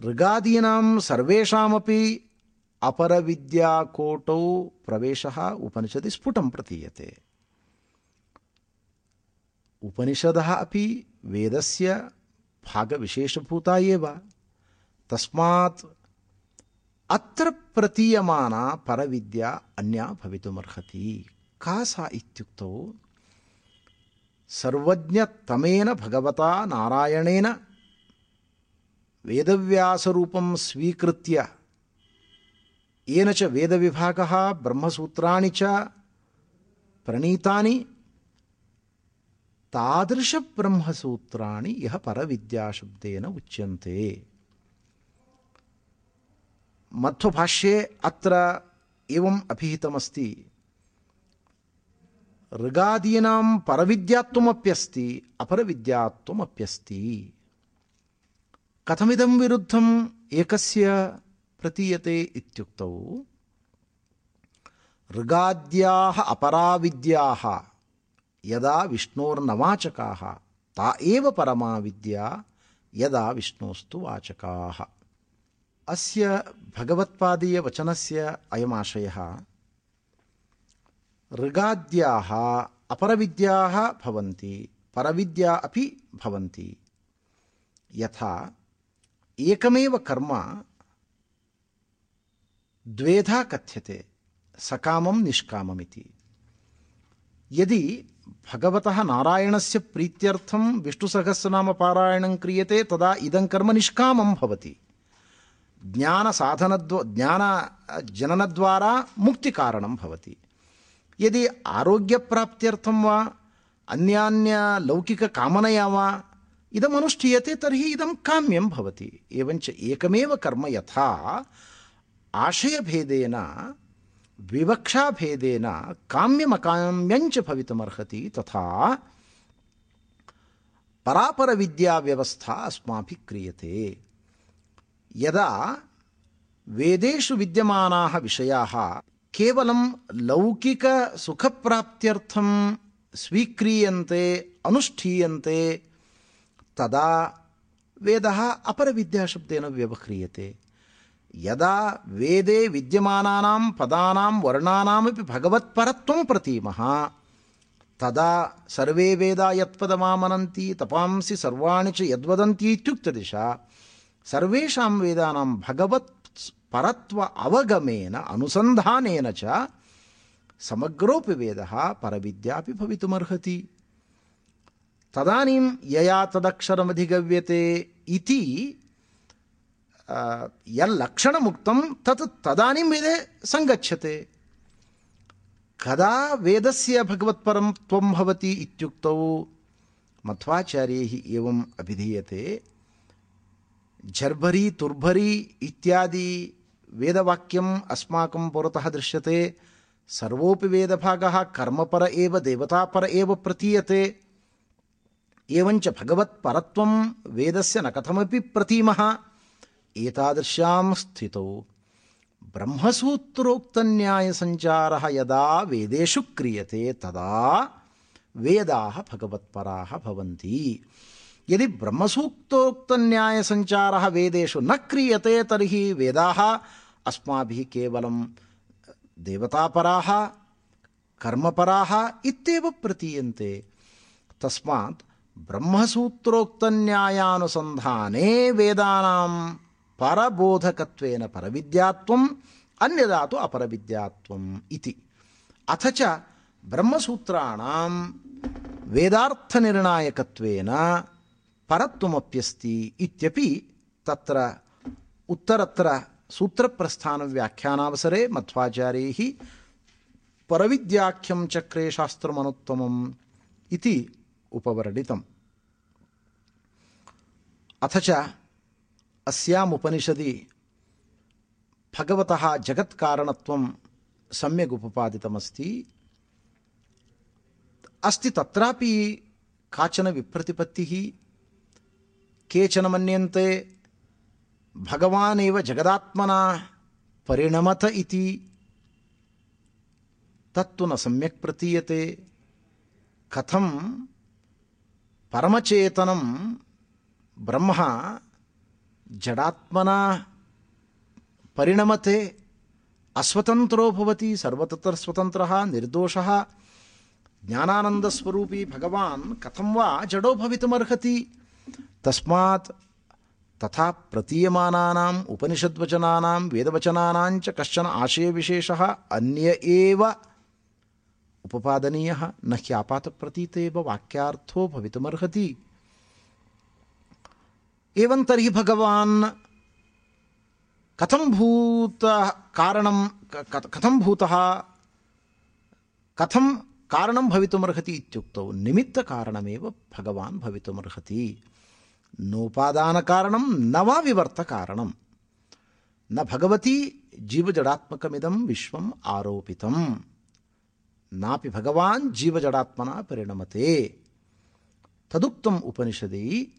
ऋगादीनां सर्वेषामपि अपरविद्याकोटौ प्रवेशः उपनिषदि स्फुटं प्रतीयते। उपनिषदः अपि वेदस्य भागविशेषभूता एव। तस्मात् अत्र प्रतीयमाना परविद्या अन्या भवितुमर्हति। का सा इत्युक्तौ सर्वज्ञतमेन भगवता नारायणेन वेदव्यासरूपं स्वीकृत्य येन च वेदविभागः ब्रह्मसूत्राणि च प्रणीतानि तादृशब्रह्मसूत्राणि यः परविद्याशब्देन उच्यन्ते मध्वभाष्ये अत्र एवम् ऋगादीनां परविद्यात्वमप्यस्ति, अपरविद्यात्वमप्यस्ति। कथमिदं विरुद्धम् एकस्य प्रतीयते इत्युक्तौ, ऋगाद्याः अपराविद्याः, यदा विष्णोर्नवाचकाः, ता एव परमा विद्या यदा विष्णोस्तु वाचकाः। अस्य भगवत्पादीयवचनस्य अयमाशयः ऋगाद्याः अपरविद्याः भवन्ति, परविद्या अपि भवन्ति। यथा, एकमेव कर्म द्वेधा कथ्यते, सकामं निष्काममिति। यदि भगवतः नारायणस्य प्रीत्यर्थं विष्णुसहस्रनामपारायणं क्रियते, तदा इदं कर्म निष्कामं भवति। ज्ञानसाधनद्व ज्ञानजननद्वारा मुक्तिकारणं भवति। यदि आरोग्यप्राप्त्यर्थं वा अन्यान्यलौकिककामनया वा इदम् अनुष्ठीयते तर्हि इदं काम्यं भवति। एवञ्च एकमेव कर्म यथा, आशयभेदेन, विवक्षाभेदेन काम्यमकाम्यञ्च भवितुमर्हति, तथा परापरविद्याव्यवस्था अस्माभिः क्रियते। यदा वेदेषु विद्यमानाः विषयाः केवलं लौकिकसुखप्राप्त्यर्थं स्वीक्रियन्ते, अनुष्ठीयन्ते, तदा वेदः अपरविद्याशब्देन व्यवह्रियते। यदा वेदे विद्यमानानां पदानां वर्णानामपि भगवत्परत्वं प्रतीमः, तदा सर्वे वेदा यत्पदमामनन्ति, तपांसि सर्वाणि च यद्वदन्ति इत्युक्तदिशा। सर्वेषां वेदानां भगवत् अवगमेन अनुसन्धानेन च समग्रोऽपि वेदः परविद्यापि भवितुमर्हति तदानीं यया तदक्षरमधिगव्यते इति आ, यल्लक्षणमुक्तं तत् तदानीं वेदे सङ्गच्छते कदा वेदस्य भगवत्परं त्वं भवति इत्युक्तौ मध्वाचार्यैः एवम् अभिधीयते झर्भरी, तुर्भरी इत्यादि वेदवाक्यम् अस्माकं पुरतः दृश्यते। सर्वोऽपि वेदभागः कर्मपर एव, देवतापर एव प्रतीयते। एवञ्च भगवत्परत्वं वेदस्य न कथमपि प्रतीमः। एतादृश्यां स्थितौ। ब्रह्मसूत्रोक्तन्यायसञ्चारः यदा वेदेषु क्रियते, तदा वेदाः भगवत्पराः भवन्ति। यदि ब्रह्मसूक्तोक्तन्यायसञ्चारः वेदेषु न क्रियते, तर्हि वेदाः अस्माभिः केवलं देवतापराः, कर्मपराः इत्येव प्रतीयन्ते। तस्मात् ब्रह्मसूत्रोक्तन्यायानुसन्धाने वेदानां परबोधकत्वेन परविद्यात्वम् अन्यदा तु अपरविद्यात्वम् इति। अथ च ब्रह्मसूत्राणां वेदार्थनिर्णायकत्वेन परत्वमप्यस्ति इत्यपि तत्र उत्तरत्र सूत्रप्रस्थानव्याख्यानावसरे मध्वाचार्यैः परविद्याख्यं चक्रे शास्त्रमनुत्तमम् इति उपवर्णितम् अथ च अस्याम् उपनिषदि भगवतः जगत्कारणत्वं सम्यक् उपपादितमस्ति अस्ति तत्रापि काचन विप्रतिपत्तिः केचन मन्यन्ते भगवान् एव जगदात्मना परिणमत इति। तत्तु न सम्यक् प्रतीयते। कथं परमचेतनं ब्रह्म जडात्मना परिणमते अस्वतन्त्रो भवति, सर्वतत्र स्वतन्त्रः, निर्दोषः, ज्ञानानन्दस्वरूपी भगवान् कथं वा जडो भवितुमर्हति? तस्मात् तथा प्रतीयमानानाम् उपनिषद्वचनानां, वेदवचनानां च कश्चन आशयविशेषः अन्य एव उपपादनीयः। न ह्यापातप्रतीत एव वाक्यार्थो भवितुमर्हति। एवं तर्हि भगवान् कथं भूत कारणं कथं भूतः, कथं कारणं भवितुमर्हति इत्युक्तौ निमित्तकारणमेव भगवान् भवितुमर्हति। नोपादानकारणं न वा विवर्तकारणं। न भगवती जीवजडात्मकमिदं विश्वम् आरोपितम्। नापि भगवान् जीवजडात्मना परिणमते। तदुक्तम् उपनिषदि,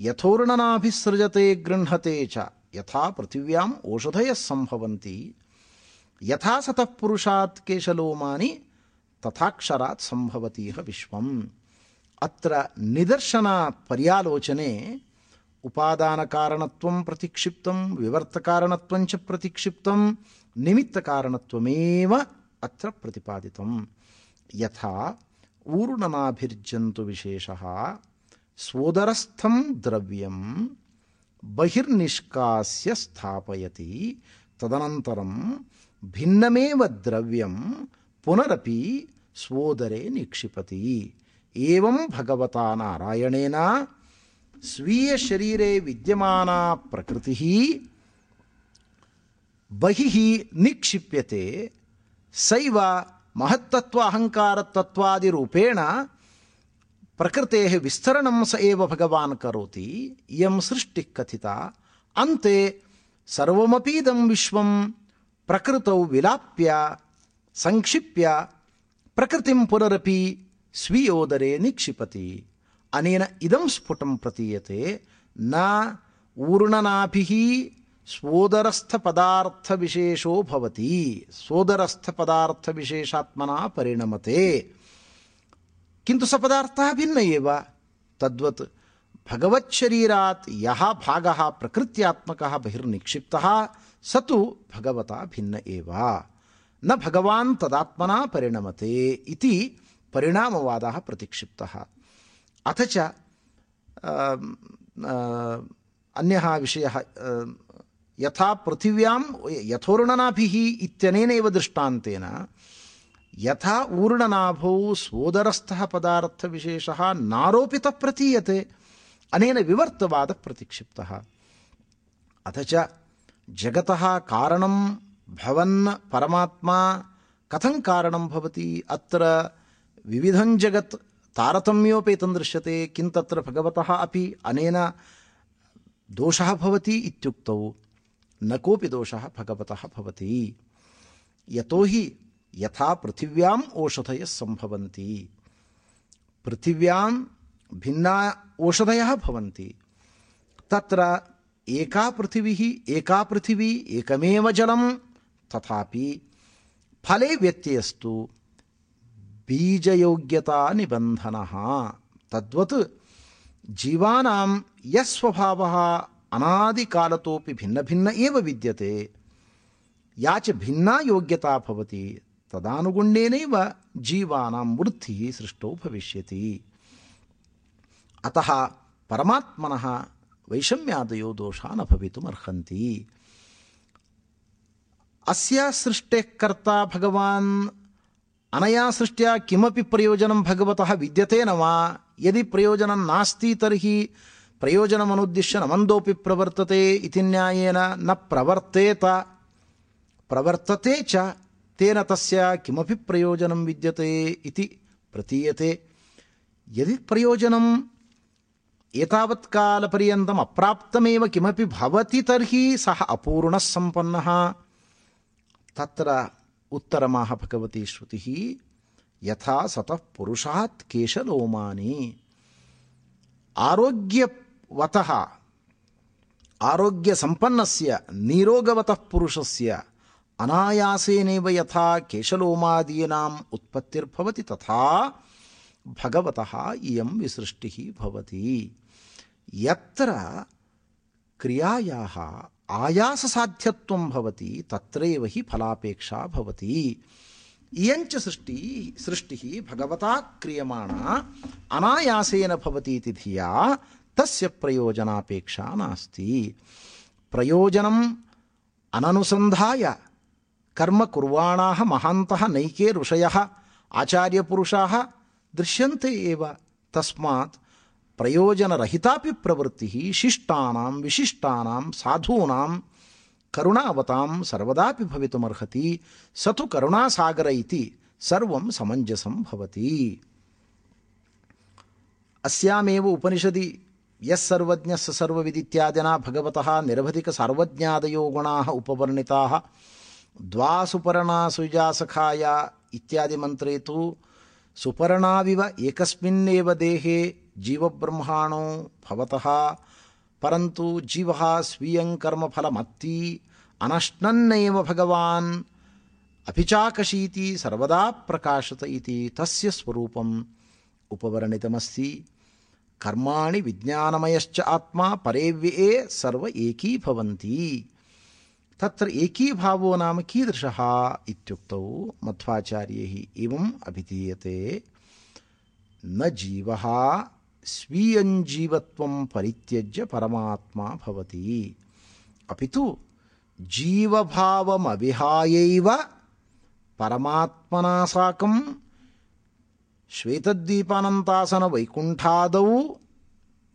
यथोर्णनाभिसृजते गृह्णते च, यथा पृथिव्याम् ओषधयः सम्भवन्ति। यथा सतः पुरुषात् तथाक्षरात् सम्भवतीह विश्वम्। अत्र निदर्शन पर्यालोचने उपादानकारणत्वं प्रतिक्षिप्तं विवर्तकारणत्वं च प्रतिक्षिप्तं निमित्तकारणत्वमेव अत्र प्रतिपादितं यथा ऊर्णनाभिर्जन्तु विशेषः, स्वोदरस्थं द्रव्यं बहिर्निष्कास्य स्थापयति। तदनन्तरं भिन्नमेव द्रव्यं पुनरपि स्वोदरे निक्षिपति। एवं भगवता नारायणेन स्वीयशरीरे विद्यमाना प्रकृतिः बहिः निक्षिप्यते। सैव महत्तत्व अहङ्कारतत्त्वादिरूपेण प्रकृतेः विस्तरणं स एव भगवान् करोति। इयं सृष्टिः कथिता अन्ते सर्वमपीदं विश्वं प्रकृतौ विलाप्य संक्षिप्य प्रकृतिं पुनरपि स्वीयोदरे निक्षिपति अनेन इदं स्फुटं प्रतीयते न ऊर्णनाभिः स्वोदरस्थपदार्थविशेषो भवति स्वोदरस्थपदार्थविशेषात्मना परिणमते किन्तु स पदार्थः भिन्न एव तद्वत् भगवच्छरीरात् यः भागः प्रकृत्यात्मकः बहिर्निक्षिप्तः स तु भगवता भिन्न एव न भगवान् तदात्मना परिणमते इति परिणामवादः प्रतिक्षिप्तः। अथ च अन्यः विषयः यथा पृथिव्यां यथोर्णनाभिः इत्यनेनैव दृष्टान्तेन, यथा ऊर्णनाभौ सोदरस्थः पदार्थविशेषः नारोपितः प्रतीयते अनेन विवर्तवादः प्रतिक्षिप्तः अथ च, जगतः कारणं भवन् परमात्मा कथं कारणं भवति? अत्र विविधं जगत् तारतम्योपेतं दृश्यते, किं तत्र भगवतः अपि अनेन दोषः भवति इत्युक्तौ न कोऽपि दोषः भगवतः भवति। यतोहि यथा पृथिव्याम् ओषधयः सम्भवन्ति। पृथिव्यां भिन्ना ओषधयः भवन्ति। तत्र एका पृथिवी एका पृथिवी, एकमेव जलं तथापि फले व्यत्ययस्तु बीजयोग्यता निबन्धनः तद्वत् जीवानां यः स्वभावः अनादिकालतोऽपि भिन्नभिन्न एव विद्यते। या च भिन्ना योग्यता भवति, तदानुगुण्येनैव जीवानां वृद्धिः सृष्टौ भविष्यति। अतः परमात्मनः वैषम्यादयो दोषा न भवितुमर्हन्ति अस्य सृष्टेः कर्ता भगवान् अनया सृष्ट्या किमपि प्रयोजनं भगवतः विद्यते न वा? यदि प्रयोजनं नास्ति, तर्हि प्रयोजनमनुद्दिश्य न मन्दोऽपि प्रवर्तते इति न्यायेन न प्रवर्तेत। प्रवर्तते च, तेन तस्य किमपि प्रयोजनं विद्यते इति प्रतीयते। यदि प्रयोजनं एतावत्कालपर्यन्तम् अप्राप्तमेव किमपि भवति, तर्हि सः अपूर्णः सम्पन्नः। तत्र उत्तरमाह भगवती श्रुतिः यथा सतः पुरुषात् केशलोमानि आरोग्यवतः आरोग्यसम्पन्नस्य नीरोगवतः पुरुषस्य अनायासेनैव यथा केशलोमादीनाम् उत्पत्तिर्भवति तथा भगवतः इयं विसृष्टिः भवति यत्र क्रियायाः आयाससाध्यत्वं भवति, तत्रैव हि फलापेक्षा भवति। इयञ्च सृष्टि, सृष्टिः भगवता क्रियमाणा, अनायासेन भवति इति धिया, तस्य प्रयोजनापेक्षा नास्ति। प्रयोजनम् अननुसन्धाय, कर्म कुर्वाणाः महान्तः नैके ऋषयः, आचार्यपुरुषाः दृश्यन्ते एव, तस्मात् प्रयोजनरहितापि प्रवृत्तिः शिष्टानां, विशिष्टानां, साधूनां, करुणावतां सर्वदापि भवितुमर्हति। स तु करुणासागर इति सर्वं समञ्जसं भवति। अस्यामेव उपनिषदि, यः सर्वज्ञः स सर्वविदित्यादिना भगवतः निरवधिकसार्वज्ञादयो गुणाः उपवर्णिताः द्वासुपर्णा सुजासखाया इत्यादि मन्त्रे तु सुपर्णाविव एकस्मिन्नेव देहे जीवब्रह्माणो भवतः, परन्तु जीवः स्वीयं कर्मफलमत्ति अनश्नन्नेव भगवान् अपि चाकशीति सर्वदा प्रकाशत इति तस्य स्वरूपम् उपवर्णितमस्ति। कर्माणि विज्ञानमयश्च आत्मा परेव्ये सर्व एकी भवन्ति। तत्र एकीभावो नाम कीदृशः इत्युक्तौ मध्वाचार्यैः एवम् अभिधीयते। न जीवः स्वीयं जीवत्वं परित्यज्य परमात्मा भवति अपि तु जीवभावमविहायैव परमात्मना साकं श्वेतद्वीपानन्तासनवैकुण्ठादौ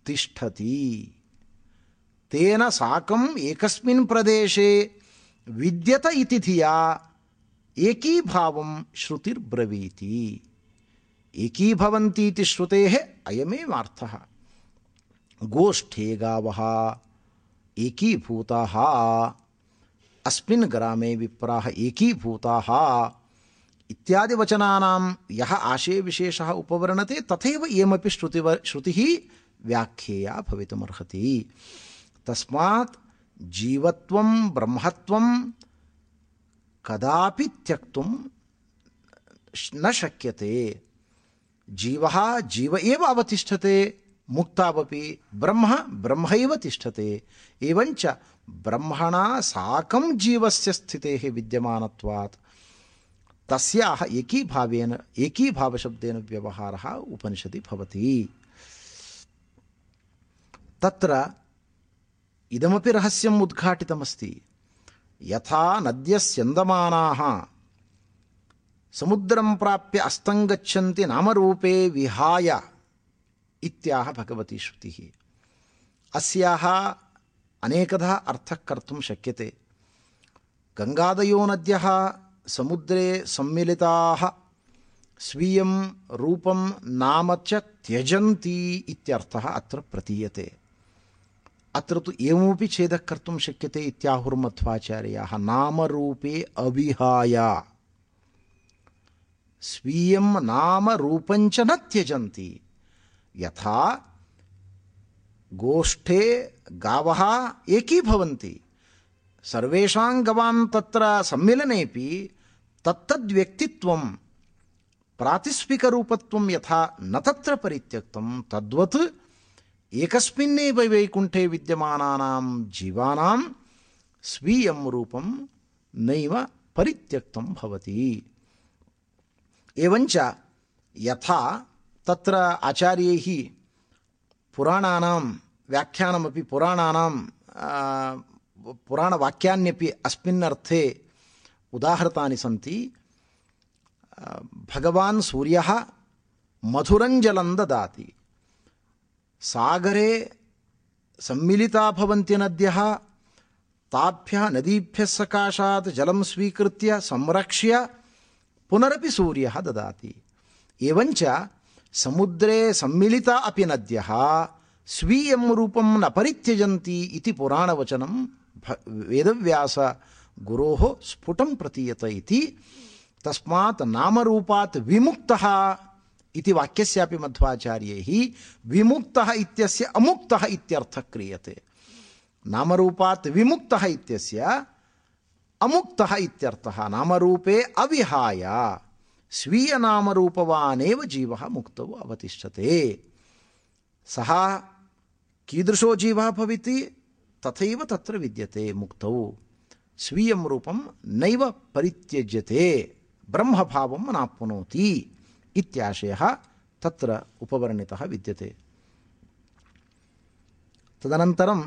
तिष्ठति तेन साकम् एकस्मिन् प्रदेशे विद्यत इति धिया एकीभावं श्रुतिर्ब्रवीति एकीभवन्ति इति श्रुतेः अयमेवार्थः गोष्ठे गावः एकीभूताः, अस्मिन् ग्रामे विप्राः एकीभूताः इत्यादि वचनानां यः आशयविशेषः उपवर्णते, तथैव इयमपि श्रुतिव, श्रुतिः व्याख्येया भवितुमर्हति। तस्मात् जीवत्वं, ब्रह्मत्वं कदापि त्यक्तुं न शक्यते। जीवः जीव एव अवतिष्ठते, मुक्तावपि ब्रह्म ब्रह्मैव तिष्ठते। एवञ्च ब्रह्मणा साकं जीवस्य स्थितेः विद्यमानत्वात्। तस्याः एकीभावेन, एकीभावशब्देन व्यवहारः उपनिषदि भवति। तत्र इदमपि रहस्यम् उद्घाटितमस्ति। यथा नद्यस्यन्दमानाः समुद्रं प्राप्य अस्तं गच्छन्ति नामरूपे विहाय इत्याह भगवती श्रुतिः। अस्याः अनेकधा अर्थः कर्तुं शक्यते। गङ्गादयो नद्यः समुद्रे सम्मिलिताः, स्वीयं रूपं नाम च त्यजन्ति इत्यर्थः अत्र प्रतीयते। अत्र तु एवमपि छेदः कर्तुं शक्यते इत्याहुर्मध्वाचार्याः, नामरूपे स्वीयं नामरूपञ्च न त्यजन्ति। यथा गोष्ठे गावः एकीभवन्ति। सर्वेषां गवां तत्र सम्मिलनेपि तत्तद्व्यक्तित्वं, प्रातिस्विकरूपत्वं यथा न तत्र परित्यक्तं, तद्वत् एकस्मिन्नेव वैकुण्ठे विद्यमानानां जीवानां स्वीयं रूपं नैव परित्यक्तं भवति। एवञ्च यथा तत्र आचार्यैः पुराणानां व्याख्यानमपि पुराणानां पुराणवाक्यान्यपि अस्मिन् अर्थे उदाहृतानि सन्ति। भगवान् सूर्यः मधुरं जलं ददाति। सागरे सम्मिलिता भवन्ति नद्यः, ताभ्यः नदीभ्यः सकाशात् जलं स्वीकृत्य संरक्ष्य पुनरपि सूर्यः ददाति। एवञ्च समुद्रे सम्मिलिता अपि नद्यः, स्वीयं रूपं न परित्यजन्ति इति पुराणवचनं वेदव्यासगुरोः स्फुटं प्रतीयत इति। तस्मात् नामरूपात् विमुक्तः इति वाक्यस्यापि मध्वाचार्यैः, विमुक्तः इत्यस्य अमुक्तः इत्यर्थः क्रियते। नामरूपात् विमुक्तः इत्यस्य अमुक्तः इत्यर्थः नामरूपे अविहाय स्वीयनामरूपवानेव जीवः मुक्तौ अवतिष्ठते सः कीदृशो जीवः भवति तथैव तत्र विद्यते मुक्तौ स्वीयं रूपं नैव परित्यज्यते ब्रह्मभावं नाप्नोति इत्याशयः तत्र उपवर्णितः विद्यते तदनन्तरं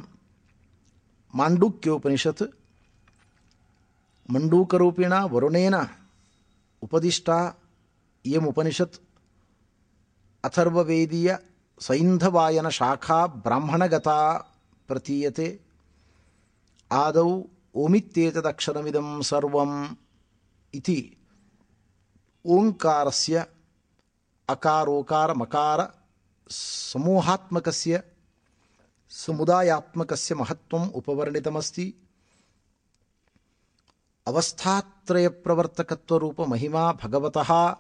माण्डूक्योपनिषत् मण्डूकरूपेण वरुणेन उपदिष्टा इयमुपनिषत् अथर्ववेदीय सैन्धवायनशाखा ब्राह्मणगता प्रतीयते आदौ ओमित्येतदक्षरमिदं सर्वम् इति ओङ्कारस्य अकारोकार मकार समूहात्मकस्य समुदायात्मकस्य महत्त्वम् उपवर्णितमस्ति अवस्थात्रयप्रवर्तकत्वरूपमहिमा भगवतः,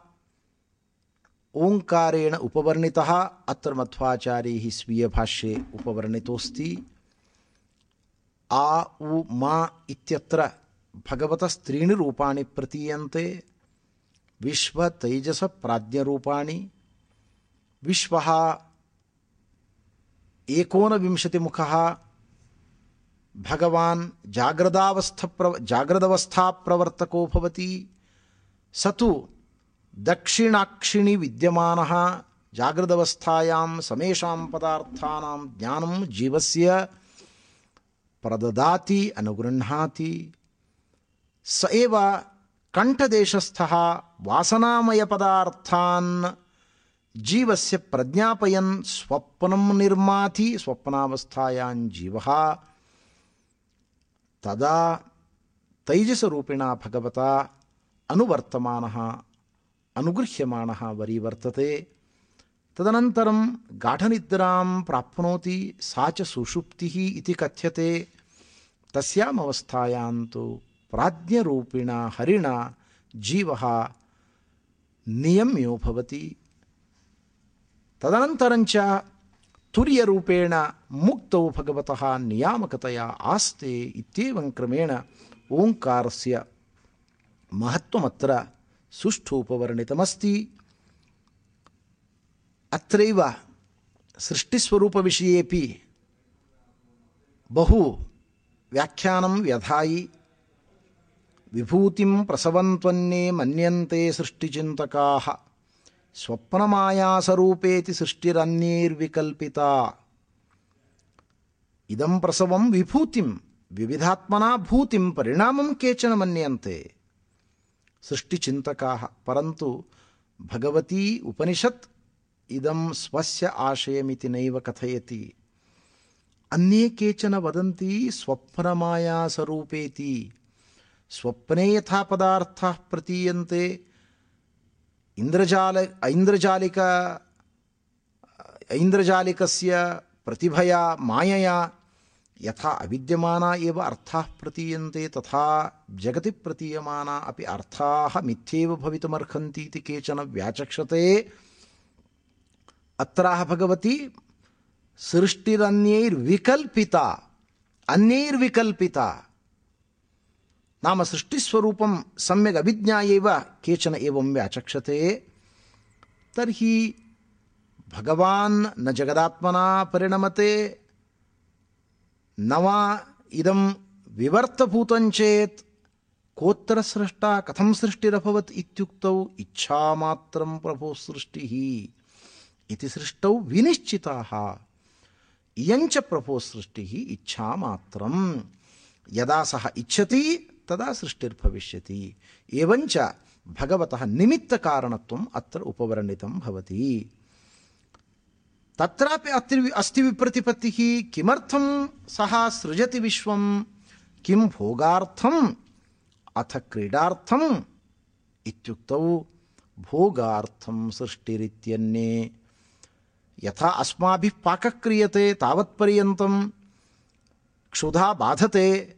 ओङ्कारेण उपवर्णितः अत्र मध्वाचार्यैः स्वीयभाष्ये उपवर्णितोऽस्ति। आ, उ, मा इत्यत्र भगवतस्त्रीणि रूपाणि प्रतीयन्ते। विश्वतैजसप्राज्ञरूपाणि। विश्वः एकोनविंशतिमुखः। भगवान् जाग्रदावस्थप्र जाग्रदवस्थाप्रवर्तको भवति। स तु दक्षिणाक्षिणि विद्यमानः जाग्रदवस्थायां समेषां पदार्थानां ज्ञानं जीवस्य प्रददाति, अनुगृह्णाति। स एव कण्ठदेशस्थः वासनामयपदार्थान् जीवस्य प्रज्ञापयन् स्वप्नं निर्माति, स्वप्नावस्थायां जीवः। तदा तैजसरूपिणा भगवता अनुवर्तमानः, अनुगृह्यमाणः वरीवर्तते तदनन्तरं गाढनिद्रां प्राप्नोति, सा कथ्यते। तस्याम् अवस्थायां तु प्राज्ञरूपिणा हरिणा जीवः नियम्यो भवति। तदनन्तरञ्च मुक्तौ भगवतः नियामकतया आस्ते इत्येवं क्रमेण ओङ्कारस्य महत्त्वमत्र सुष्ठु उपवर्णितमस्ति अत्रैव सृष्टिस्वरूपविषयेपि बहु व्याख्यानं व्यधायि। विभूतिं प्रसवन्त्वन्ये मन्यन्ते सृष्टिचिन्तकाः। स्वप्नमायासरूपेति सृष्टिरन्यैर्विकल्पिता। इदं प्रसवं विभूतिं, विविधात्मना भूतिं परिणामं केचन मन्यन्ते। सृष्टिचिन्तकाः, परन्तु भगवती उपनिषत् इदं स्वस्य आशयमिति नैव कथयति। अन्ये केचन वदन्ति स्वप्नमायासरूपेति। स्वप्ने यथा पदार्थाः प्रतीयन्ते। इन्द्रजाल, ऐन्द्रजालिक, ऐन्द्रजालिकस्य प्रतिभया, मायया, यथा अविद्यमाना एव अर्थाः प्रतीयन्ते तथा जगति प्रतीयमाना अपि अर्थाः मिथ्येव भवितुमर्हन्ति इति केचन व्याचक्षते। अत्राह भगवती, सृष्टिरन्यैर्विकल्पिता, अन्यैर्विकल्पिता। नाम सृष्टिस्वरूपं सम्यक् अभिज्ञायैव केचन एवं व्याचक्षते। तर्हि भगवान् न जगदात्मना परिणमते, न वा इदं विवर्तभूतं चेत् कोत्र सृष्टा कथं सृष्टिरभवत् इत्युक्तौ इच्छामात्रं प्रभो सृष्टिः इति सृष्टौ विनिश्चिताः। इयञ्च प्रभो सृष्टिः इच्छामात्रं यदा सः इच्छति, तदा सृष्टिर्भविष्यति। एवञ्च भगवतः निमित्तकारणत्वम् अत्र उपवर्णितं भवति। तत्रापि अस्ति विप्रतिपत्तिः किमर्थं सः सृजति विश्वं? किं भोगार्थम्? अथ क्रीडार्थम्? इत्युक्तौ भोगार्थं सृष्टिरित्यन्ये। यथा अस्माभिः पाकः क्रियते तावत्पर्यन्तं क्षुधा बाधते,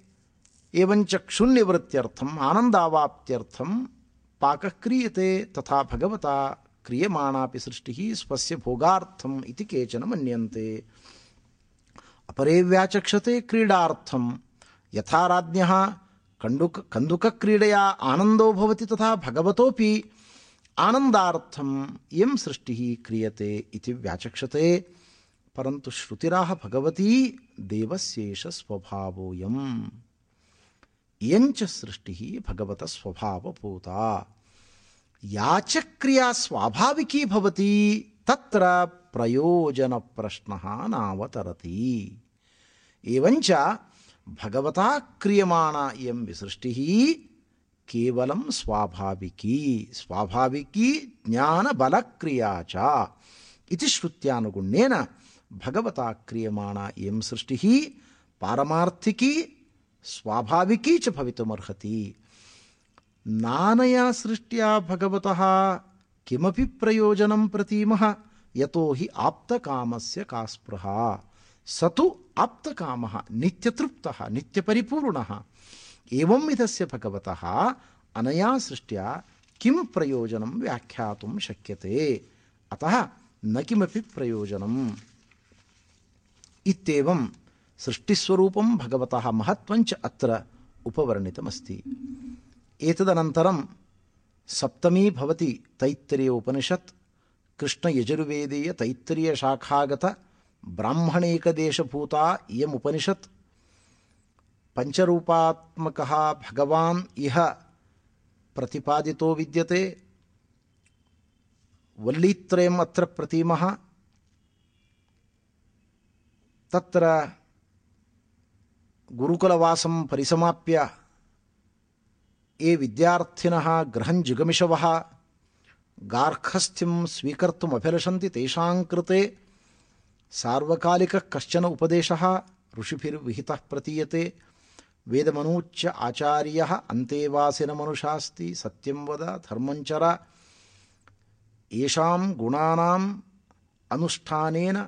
एवञ्च क्षुन्निवृत्त्यर्थम् आनन्दावाप्त्यर्थं पाकः क्रियते तथा भगवता क्रियमाणापि सृष्टिः स्वस्य भोगार्थम् इति केचन मन्यन्ते। अपरे व्याचक्षते क्रीडार्थं यथा राज्ञः कण्डुक कन्दुकक्रीडया आनन्दो भवति तथा भगवतोऽपि आनन्दार्थम्। इयं सृष्टिः क्रियते इति व्याचक्षते। परन्तु श्रुतिराह भगवती देवस्येष स्वभावोऽयम् इयञ्च सृष्टिः भगवतः स्वभावभूता या च क्रिया स्वाभाविकी भवति तत्र प्रयोजनप्रश्नः नावतरति एवञ्च भगवता क्रियमाणा इयं विसृष्टिः केवलं स्वाभाविकी स्वाभाविकी ज्ञानबलक्रिया च इति श्रुत्यानुगुण्येन भगवता क्रियमाणा इयं सृष्टिः पारमार्थिकी स्वाभाविकी च भवितुमर्हति नानया सृष्ट्या भगवतः किमपि प्रयोजनं प्रतीमः, यतो हि आप्तकामस्य का स्पृहा स तु आप्तकामः, नित्यतृप्तः, नित्यपरिपूर्णः। एवं विधस्य भगवतः अनया सृष्ट्या किं प्रयोजनं व्याख्यातुं शक्यते? अतः न किमपि प्रयोजनम्। इत्येवं सृष्टिस्वरूपं भगवतः महत्त्वञ्च अत्र उपवर्णितमस्ति। एतदनन्तरं सप्तमी भवति तैत्तरीय उपनिषत् कृष्णयजुर्वेदीय तैत्तरीयशाखागत ब्राह्मणेकदेशभूता इयमुपनिषत् पञ्चरूपात्मकः भगवान् इह प्रतिपादितो विद्यते वल्लीत्रयम् अत्र प्रतीमः तत्र गुरुकुलवासं परिसमाप्य ये विद्यार्थिनः गृहं जिगमिषवः। गार्हस्थ्यं स्वीकर्तुम् अभिलषन्ति तेषां कृते। सार्वकालिकः कश्चन उपदेशः ऋषिभिर्विहितः प्रतीयते। वेदमनूच्य आचार्यः अन्तेवासिनमनुषास्ति सत्यं वद धर्मञ्चर येषां गुणानाम् अनुष्ठानेन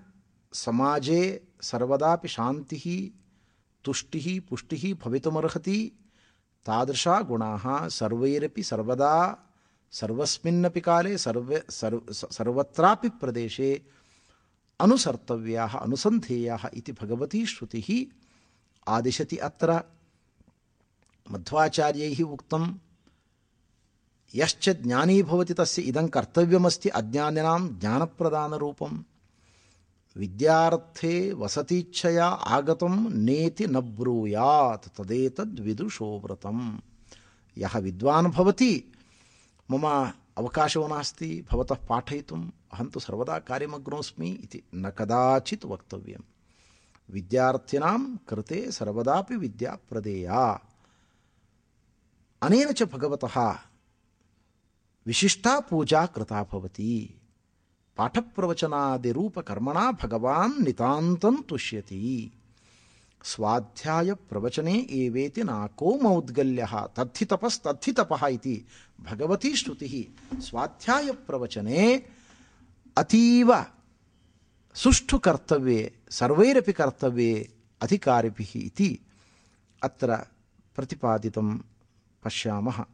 समाजे सर्वदापि शान्तिः, तुष्टिः, पुष्टिः भवितुमर्हति। तादृशा गुणाः सर्वैरपि सर्वदा, सर्वस्मिन्नपि काले, सर्वे, सर्व, सर्वत्रापि प्रदेशे अनुसर्तव्याः, अनुसन्धेयाः इति भगवती श्रुतिः आदिशति अत्र। मध्वाचार्यैः उक्तं, यश्च ज्ञानी भवति तस्य इदं कर्तव्यमस्ति अज्ञानिनां ज्ञानप्रदानरूपं विद्यार्थे वसतीच्छया आगतं नेति न ब्रूयात् तदेतद्विदुषो व्रतं यः विद्वान् भवति मम अवकाशो नास्ति भवतः पाठयितुम् अहं तु सर्वदा कार्यमग्नोऽस्मि इति न कदाचित् वक्तव्यं विद्यार्थिनां कृते सर्वदापि विद्या प्रदेया अनेन च भगवतः विशिष्टा पूजा कृता भवति पाठप्रवचनादिरूपकर्मणा भगवान् नितान्तं तुष्यति। स्वाध्याय प्रवचने एवेति नाको मौद्गल्यः। तद्धि तपस्तद्धि तपः इति भगवती श्रुतिः स्वाध्याय प्रवचने अतीव सुष्ठु कर्तव्ये सर्वैरपि कर्तव्ये अधिकारिभिः इति अत्र प्रतिपादितं पश्यामः।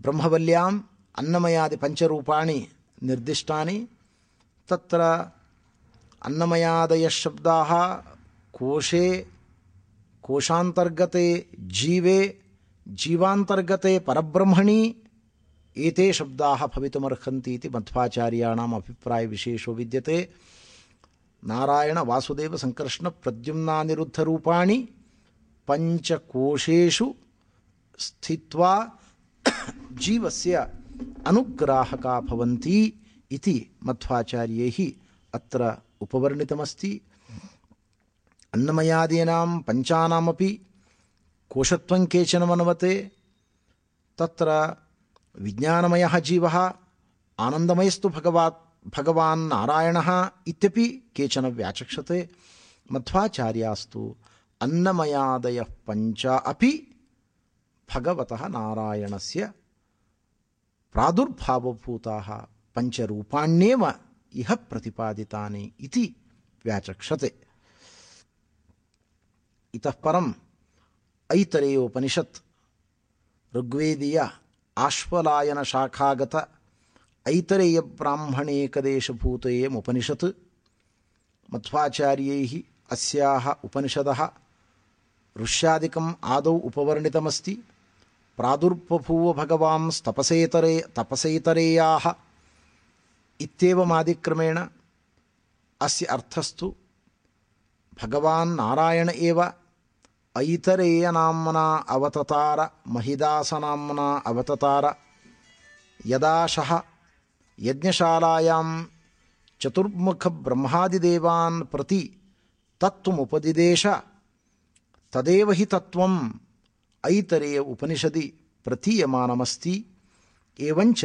ब्रह्मवल्याम् अन्नमयादि पञ्चरूपाणि निर्दिष्टानि, तत्र अन्नमयादयः शब्दाः कोशे, कोशान्तर्गते जीवे, जीवान्तर्गते परब्रह्मणि, एते शब्दाः भवितुमर्हन्ति इति मध्वाचार्याणाम् अभिप्रायविशेषो विद्यते। नारायण वासुदेव सङ्कर्षण प्रद्युम्नानिरुद्धरूपाणि पञ्चकोशेषु स्थित्वा जीवस्य अनुग्राहका भवन्ति इति मध्वाचार्यैः अत्र उपवर्णितमस्ति। अन्नमयादीनां पञ्चानामपि कोशत्वं केचन मन्वते। तत्र विज्ञानमयः जीवः, आनन्दमयस्तु भगवात्, भगवान् नारायणः इत्यपि केचन व्याचक्षते। मध्वाचार्यास्तु अन्नमयादयः पञ्च अपि भगवतः नारायणस्य प्रादुर्भावभूताः पञ्चरूपाण्येव इह प्रतिपादितानि इति व्याचक्षते। इतः परम् ऐतरेयोपनिषत् ऋग्वेदीय आश्वलायनशाखागत ऐतरेयब्राह्मणेकदेशभूतयेमुपनिषत् मध्वाचार्यैः अस्याः उपनिषदः ऋष्यादिकम् आदौ उपवर्णितमस्ति। ప్రాదుర్బభూవ భగవాంస్ తపసేతరే తపసేతరేయా ఇత్యేవమాదిక్రమేణ అస్య అర్థస్తు భగవాన్ నారాయణ ఏవ ఐతరేయ నామ్నా అవతతార మహిదాసనామ్నా అవతతార. యదాశ యజ్ఞశాలాయాం చతుర్ముఖ బ్రహ్మాదిదేవాన్ ప్రతి తత్వముపదిదేశ. తదేవ హి తత్వం ऐतरेय उपनिषदि प्रतीयमानमस्ति, एवञ्च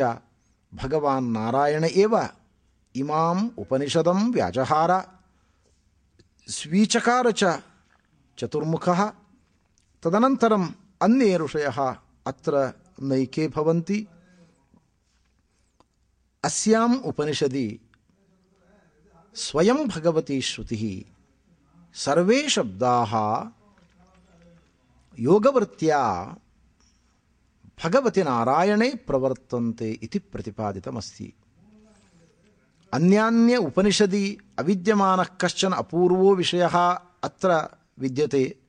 भगवान् नारायण एव इमाम् उपनिषदं व्याजहार। स्वीचकार च चतुर्मुखः। तदनन्तरम् अन्ये ऋषयः अत्र नैके भवन्ति। अस्याम् उपनिषदि स्वयं भगवती श्रुतिः सर्वे शब्दाः योगवृत्त्या भगवति नारायणे प्रवर्तन्ते इति प्रतिपादितमस्ति। अन्यान्य उपनिषदि अविद्यमानः कश्चन अपूर्वो विषयः अत्र विद्यते।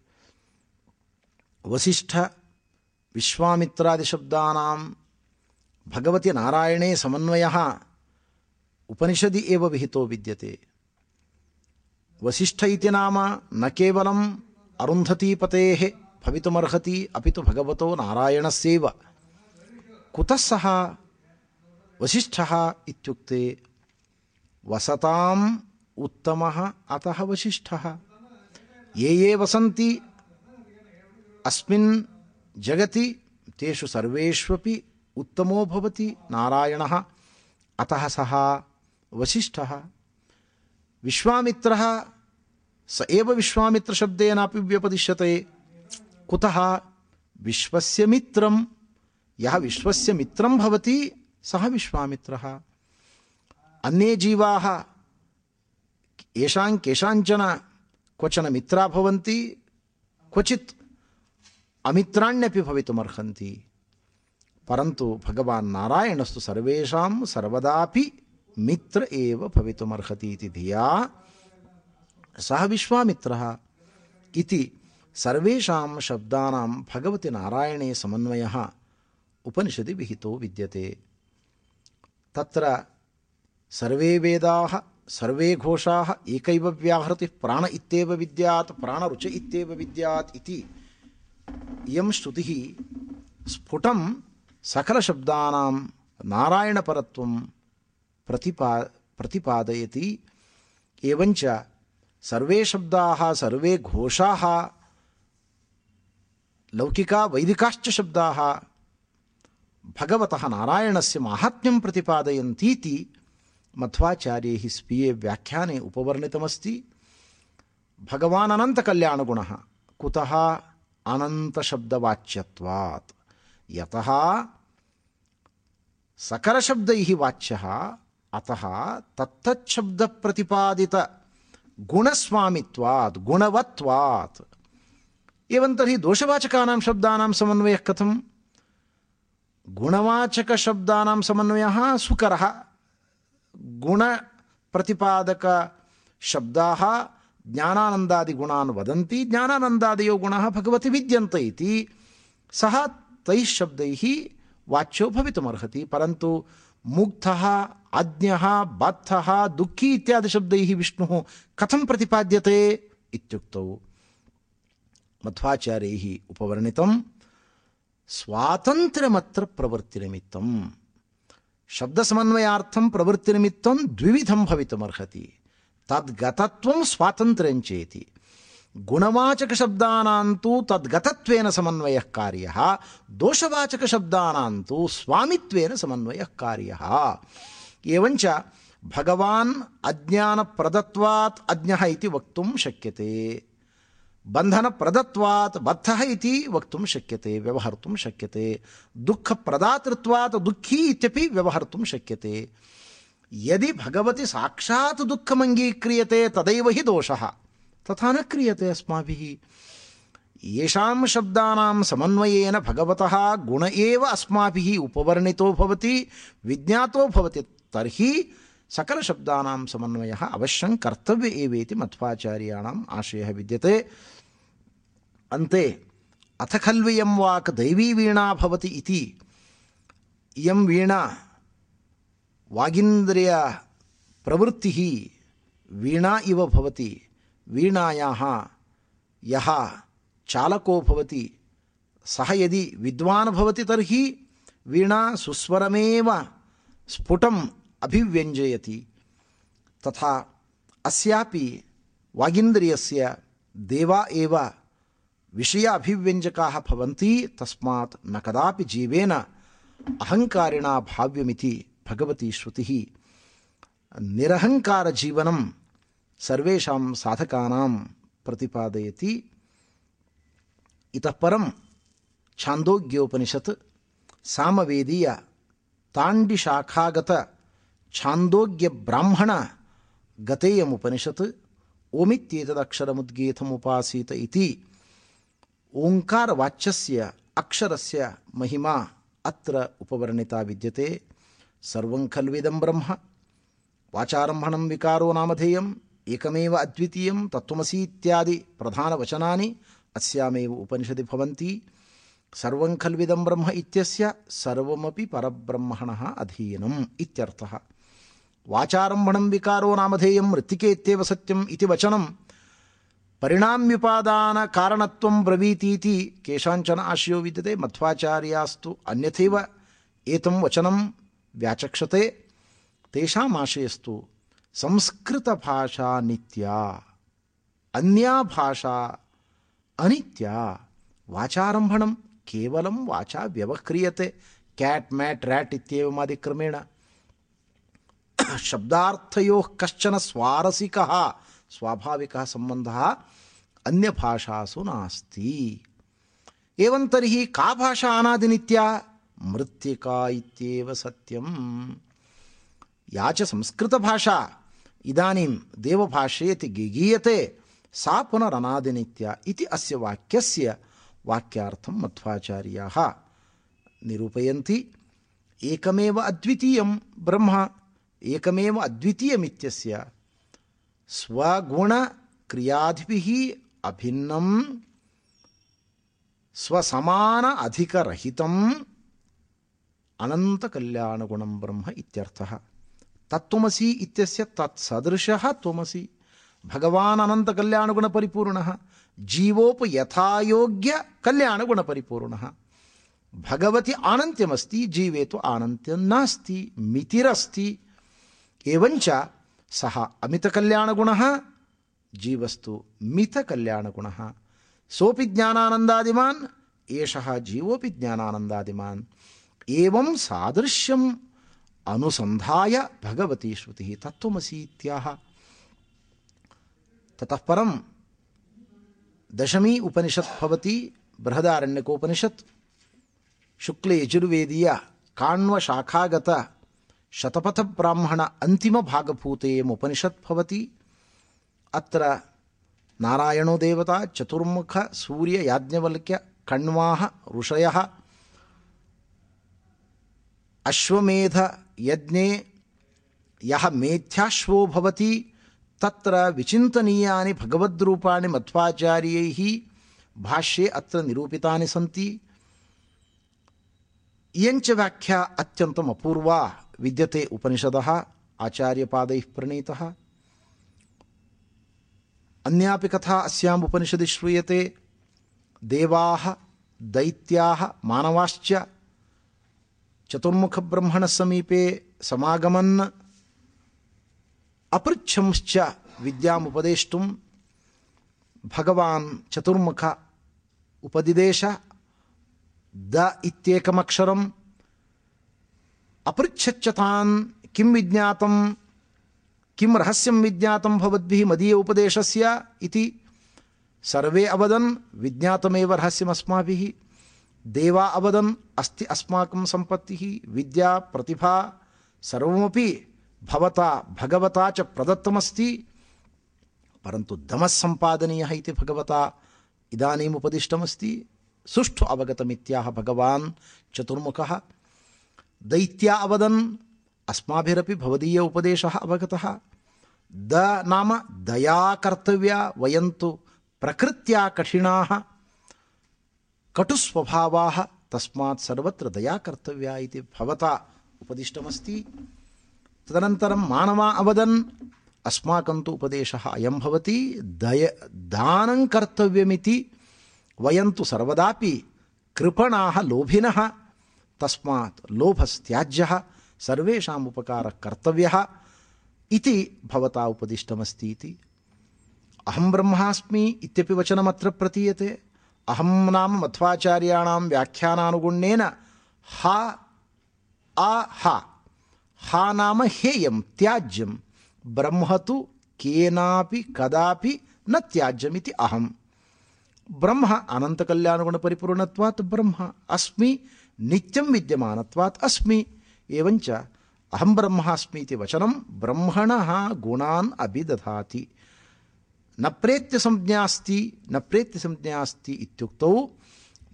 वसिष्ठ विश्वामित्रादिशब्दानां भगवति नारायणे समन्वयः उपनिषदि एव विहितो विद्यते। वसिष्ठ इति नाम न केवलम् अरुन्धतीपतेः भवितुमर्हति अपि तु भगवतो नारायणस्यैव। कुतः सः वसिष्ठः इत्युक्ते वसताम् उत्तमः अतः वसिष्ठः। ये ये वसन्ति, अस्मिन् जगति, तेषु सर्वेष्वपि उत्तमो भवति नारायणः। अतः सः वसिष्ठः। विश्वामित्रः, स एव विश्वामित्रशब्देनापि व्यपदिश्यते। कुतः विश्वस्य मित्रं यः विश्वस्य मित्रं भवति सः विश्वामित्रः अन्ये जीवाः येषां केषाञ्चन क्वचन मित्रा भवन्ति क्वचित् अमित्राण्यपि भवितुमर्हन्ति परन्तु भगवान् नारायणस्तु सर्वेषां सर्वदापि मित्र एव भवितुमर्हति इति धिया सः विश्वामित्रः इति सर्वेषां शब्दानां भगवति नारायणे समन्वयः। उपनिषदि विहितो विद्यते। तत्र सर्वे वेदाः, सर्वे घोषाः, एकैव व्याहृतिः, प्राण इत्येव विद्यात्, प्राणरुच इत्येव विद्यात् इति इयं श्रुतिः प्रतिपा, प्रतिपादयति। सर्वे शब्दाः, सर्वे घोषाः लौकिका वैदिकाश्च शब्दाः। भगवतः नारायणस्य माहात्म्यं प्रतिपादयन्तीति मध्वाचार्यैः स्वीये व्याख्याने उपवर्णितमस्ति। भगवान् अनन्तकल्याणगुणः। कुतः? अनन्तशब्दवाच्यत्वात्। यतः सकरशब्दैः वाच्यः। अतः तत्तच्छब्दप्रतिपादितगुणस्वामित्वात्, गुणवत्वात्। एवं तर्हि दोषवाचकानां शब्दानां समन्वयः कथं गुणवाचकशब्दानां समन्वयः सुकरः। गुणप्रतिपादकशब्दाः ज्ञानानन्दादिगुणान् वदन्ति। ज्ञानानन्दादयो गुणाः भगवति विद्यन्ते इति। सः तैः शब्दैः वाच्यो भवितुमर्हति। परन्तु मुग्धः अज्ञः बद्धः, दुःखी इत्यादि शब्दैः विष्णुः कथं प्रतिपाद्यते इत्युक्तौ मध्वाचार्यैः उपवर्णितं स्वातन्त्र्यमत्र प्रवृत्तिनिमित्तं शब्दसमन्वयार्थं प्रवृत्तिनिमित्तं द्विविधं भवितुमर्हति, तद्गतत्वं स्वातन्त्र्यं चेति। गुणवाचकशब्दानां तु तद्गतत्वेन समन्वयः कार्यः, दोषवाचकशब्दानां तु स्वामित्वेन समन्वयः कार्यः। एवञ्च भगवान् अज्ञानप्रदत्वात् अज्ञः इति वक्तुं शक्यते। बन्धनप्रदत्वात् बद्धः इति वक्तुं शक्यते, व्यवहर्तुं शक्यते। दुःखप्रदातृत्वात् दुःखी इत्यपि व्यवहर्तुं शक्यते। यदि भगवति साक्षात् दुःखम् अङ्गीक्रियते तदैव हि दोषः। तथा न क्रियते अस्माभिः। येषां शब्दानां समन्वयेन भगवतः गुण एव अस्माभिः उपवर्णितो भवति, विज्ञातो भवति, तर्हि सकलशब्दानां समन्वयः अवश्यं कर्तव्य एवेति मध्वाचार्याणाम् आशयः विद्यते अन्ते अथ खल्वियं वाक् दैवी वीणा भवति इति इयं वीणा वागिन्द्रियप्रवृत्तिः वीणा इव भवति वीणायाः यः चालको भवति सः यदि विद्वान् भवति तर्हि वीणा सुस्वरमेव स्फुटम् अभिव्यञ्जयति। तथा अस्यापि वागिन्द्रियस्य देवा एव विषय अभिव्यञ्जकाः भवन्ति, तस्मात् न कदापि जीवेन अहङ्कारिणा भाव्यमिति भगवती श्रुतिः। निरहङ्कारजीवनं सर्वेषां साधकानां प्रतिपादयति। इतः परं छान्दोग्योपनिषत् सामवेदीय ताण्डिशाखागत छान्दोग्यब्राह्मण गतेयमुपनिषत् ओमित्येतदक्षरमुद्गीतमुपासीत इति। ओङ्कारवाच्यस्य अक्षरस्य महिमा अत्र उपवर्णिता विद्यते। सर्वं खल्विदं ब्रह्म। वाचारम्भणं विकारो नामधेयम्, एकमेव अद्वितीयं तत्त्वमसि इत्यादि प्रधानवचनानि अस्यामेव उपनिषदि भवन्ति। सर्वं खल्विदं ब्रह्म इत्यस्य सर्वमपि परब्रह्मणः अधीनम् इत्यर्थः। वाचारम्भणं विकारो नामधेयं मृत्तिके इत्येव सत्यम् इति वचनं परिणाम्युपादानकारणत्वं ब्रवीतीति केषाञ्चन आशयो विद्यते। मध्वाचार्यास्तु अन्यथैव एतं वचनं व्याचक्षते। तेषाम् आशयस्तु संस्कृतभाषा नित्या, अन्या भाषा अनित्या। वाचारम्भणं केवलं वाचा व्यवह्रियते। केट् मेट् रेट् इत्येवमादिक्रमेण शब्दार्थयोः कश्चन स्वारसिकः, स्वाभाविकः सम्बन्धः अन्यभाषासु नास्ति। एवं तर्हि का भाषा अनादिनित्या? मृत्तिका इत्येव सत्यम्। या च संस्कृतभाषा, इदानीं देवभाषेति गीयते सा पुनरनादिनित्या इति अस्य वाक्यस्य वाक्यार्थं मध्वाचार्याः निरूपयन्ति। एकमेव अद्वितीयं ब्रह्म। एकमेव अद्वितीयमित्यस्य स्वगुणक्रियादिभिः अभिन्नं स्वसमान अधिकरहितम् अनन्तकल्याणगुणं ब्रह्म इत्यर्थः। तत्त्वमसि इत्यस्य तत्सदृशः त्वमसि। भगवान् अनन्तकल्याणगुणपरिपूर्णः जीवोपयथायोग्यकल्याणगुणपरिपूर्णः भगवति आनन्त्यमस्ति जीवे तु आनन्त्यं नास्ति, मितिरस्ति। एवञ्च सः अमितकल्याणगुणः, जीवस्तु मितकल्याणगुणः। सोऽपि ज्ञानानन्दादिमान्, एषः जीवोऽपि ज्ञानानन्दादिमान्। एवं सादृश्यम् अनुसन्धाय भगवती श्रुतिः तत्त्वमसि इत्याह ततः परं दशमी उपनिषत् भवति, बृहदारण्यकोपनिषत्। शुक्ले यजुर्वेदीय काण्वशाखागत शतपथब्राह्मण अन्तिमभागभूतेयम् उपनिषत् भवति। अत्र नारायणो देवता, चतुर्मुख, सूर्य, याज्ञवल्क्य, कण्वाः, ऋषयः, अश्वमेध, यज्ञे, यः मेध्याश्वो भवति, तत्र विचिन्तनीयानि भगवद्रूपाणि मध्वाचार्यैः भाष्ये अत्र निरूपितानि सन्ति। इयञ्च व्याख्या अत्यन्तम् अपूर्वा विद्यते उपनिषदः, आचार्यपादैः प्रणीतः। अन्यापि कथा अस्याम् उपनिषदि श्रूयते। देवाः, दैत्याः, मानवाश्च, चतुर्मुखब्रह्मणसमीपे समागमन्, अपृच्छंश्च विद्यामुपदेष्टुं भगवान् चतुर्मुख उपदिदेश, द इत्येकमक्षरम् अपृच्छच्च तान् किं विज्ञातं किं रहस्यं विज्ञातं भवद्भिः मदीय उपदेशस्य इति सर्वे अवदन्, विज्ञातमेव रहस्यमस्माभिः। देवा अवदन्, अस्ति अस्माकं सम्पत्तिः, विद्या, प्रतिभा, सर्वमपि भवता, भगवता च प्रदत्तमस्ति। परन्तु दमः सम्पादनीयः इति भगवता इदानीम् उपदिष्टमस्ति सुष्ठु अवगतमित्याह भगवान् चतुर्मुखः। दैत्या अवदन् अस्माभिरपि भवदीय उपदेशः अवगतः। द नाम दया कर्तव्या वयं तु प्रकृत्या कठिनाः, कटुस्वभावाः तस्मात् सर्वत्र दया कर्तव्या इति भवता उपदिष्टमस्ति। तदनन्तरं मानवा अवदन् अस्माकं तु उपदेशः अयं भवति। दय, दानं कर्तव्यमिति वयं तु सर्वदापि कृपणाः, लोभिनः। तस्मात् लोभस्त्याज्यः सर्वेषाम् उपकारः कर्तव्यः इति भवता उपदिष्टमस्ति इति। अहं ब्रह्मास्मि इत्यपि वचनमत्र प्रतीयते। अहं नाम मध्वाचार्याणां व्याख्यानानुगुण्येन हा, आ, हा हा नाम हेयं, त्याज्यं। ब्रह्म तु केनापि, कदापि न त्याज्यमिति अहम्। ब्रह्म अनन्तकल्याणगुणपरिपूर्णत्वात् ब्रह्म। अस्मि नित्यं विद्यमानत्वात् अस्मि। एवञ्च अहं ब्रह्मास्मि इति वचनं ब्रह्मणः गुणान् अभिदधाति। न प्रेत्यसंज्ञास्ति न प्रेत्यसंज्ञास्ति इत्युक्तौ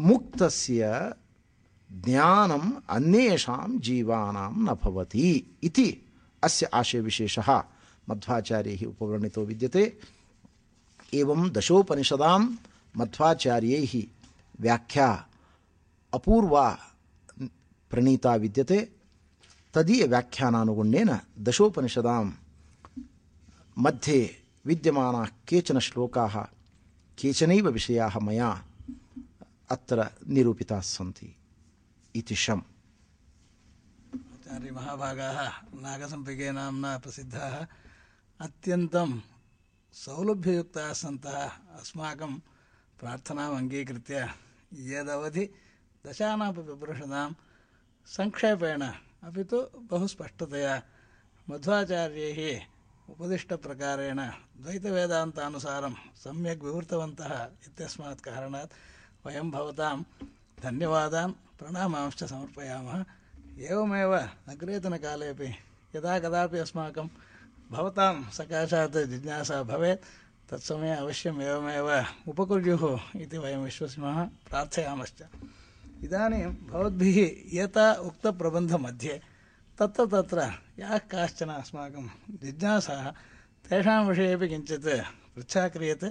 मुक्तस्य ज्ञानम् अन्येषां जीवानां न भवति इति अस्य आशयविशेषः मध्वाचार्यैः उपवर्णितो विद्यते। एवं दशोपनिषदां मध्वाचार्यैः व्याख्या अपूर्वा प्रणीता विद्यते तदीयव्याख्यानानुगुण्येन दशोपनिषदां मध्ये विद्यमानाः केचन श्लोकाः, केचनैव विषयाः मया अत्र निरूपिताः सन्ति इति शम्। आचार्यमहाभागाः नागसम्पिके नाम्ना प्रसिद्धाः, अत्यन्तं सौलभ्ययुक्ताः सन्तः। अस्माकं प्रार्थनाम् अङ्गीकृत्य यदवधि दशानापि उपनिषदां संक्षेपेण, अपि तु बहु स्पष्टतया मध्वाचार्यैः उपदिष्टप्रकारेण द्वैतवेदान्तानुसारं सम्यक् विवृतवन्तः इत्यस्मात् कारणात् वयं भवतां धन्यवादान् प्रणामांश्च समर्पयामः। एवमेव अग्रेतनकालेपि यदा कदापि अस्माकं भवतां सकाशात् जिज्ञासा भवेत्, तत्समये अवश्यम् एवमेव उपकुर्युः इति वयं विश्वसिमः। प्रार्थयामश्च। इदानीं भवद्भिः यथा उक्तप्रबन्धमध्ये तत्र तत्र याः काश्चन अस्माकं जिज्ञासाः तेषां विषयेपि किञ्चित् पृच्छा क्रियते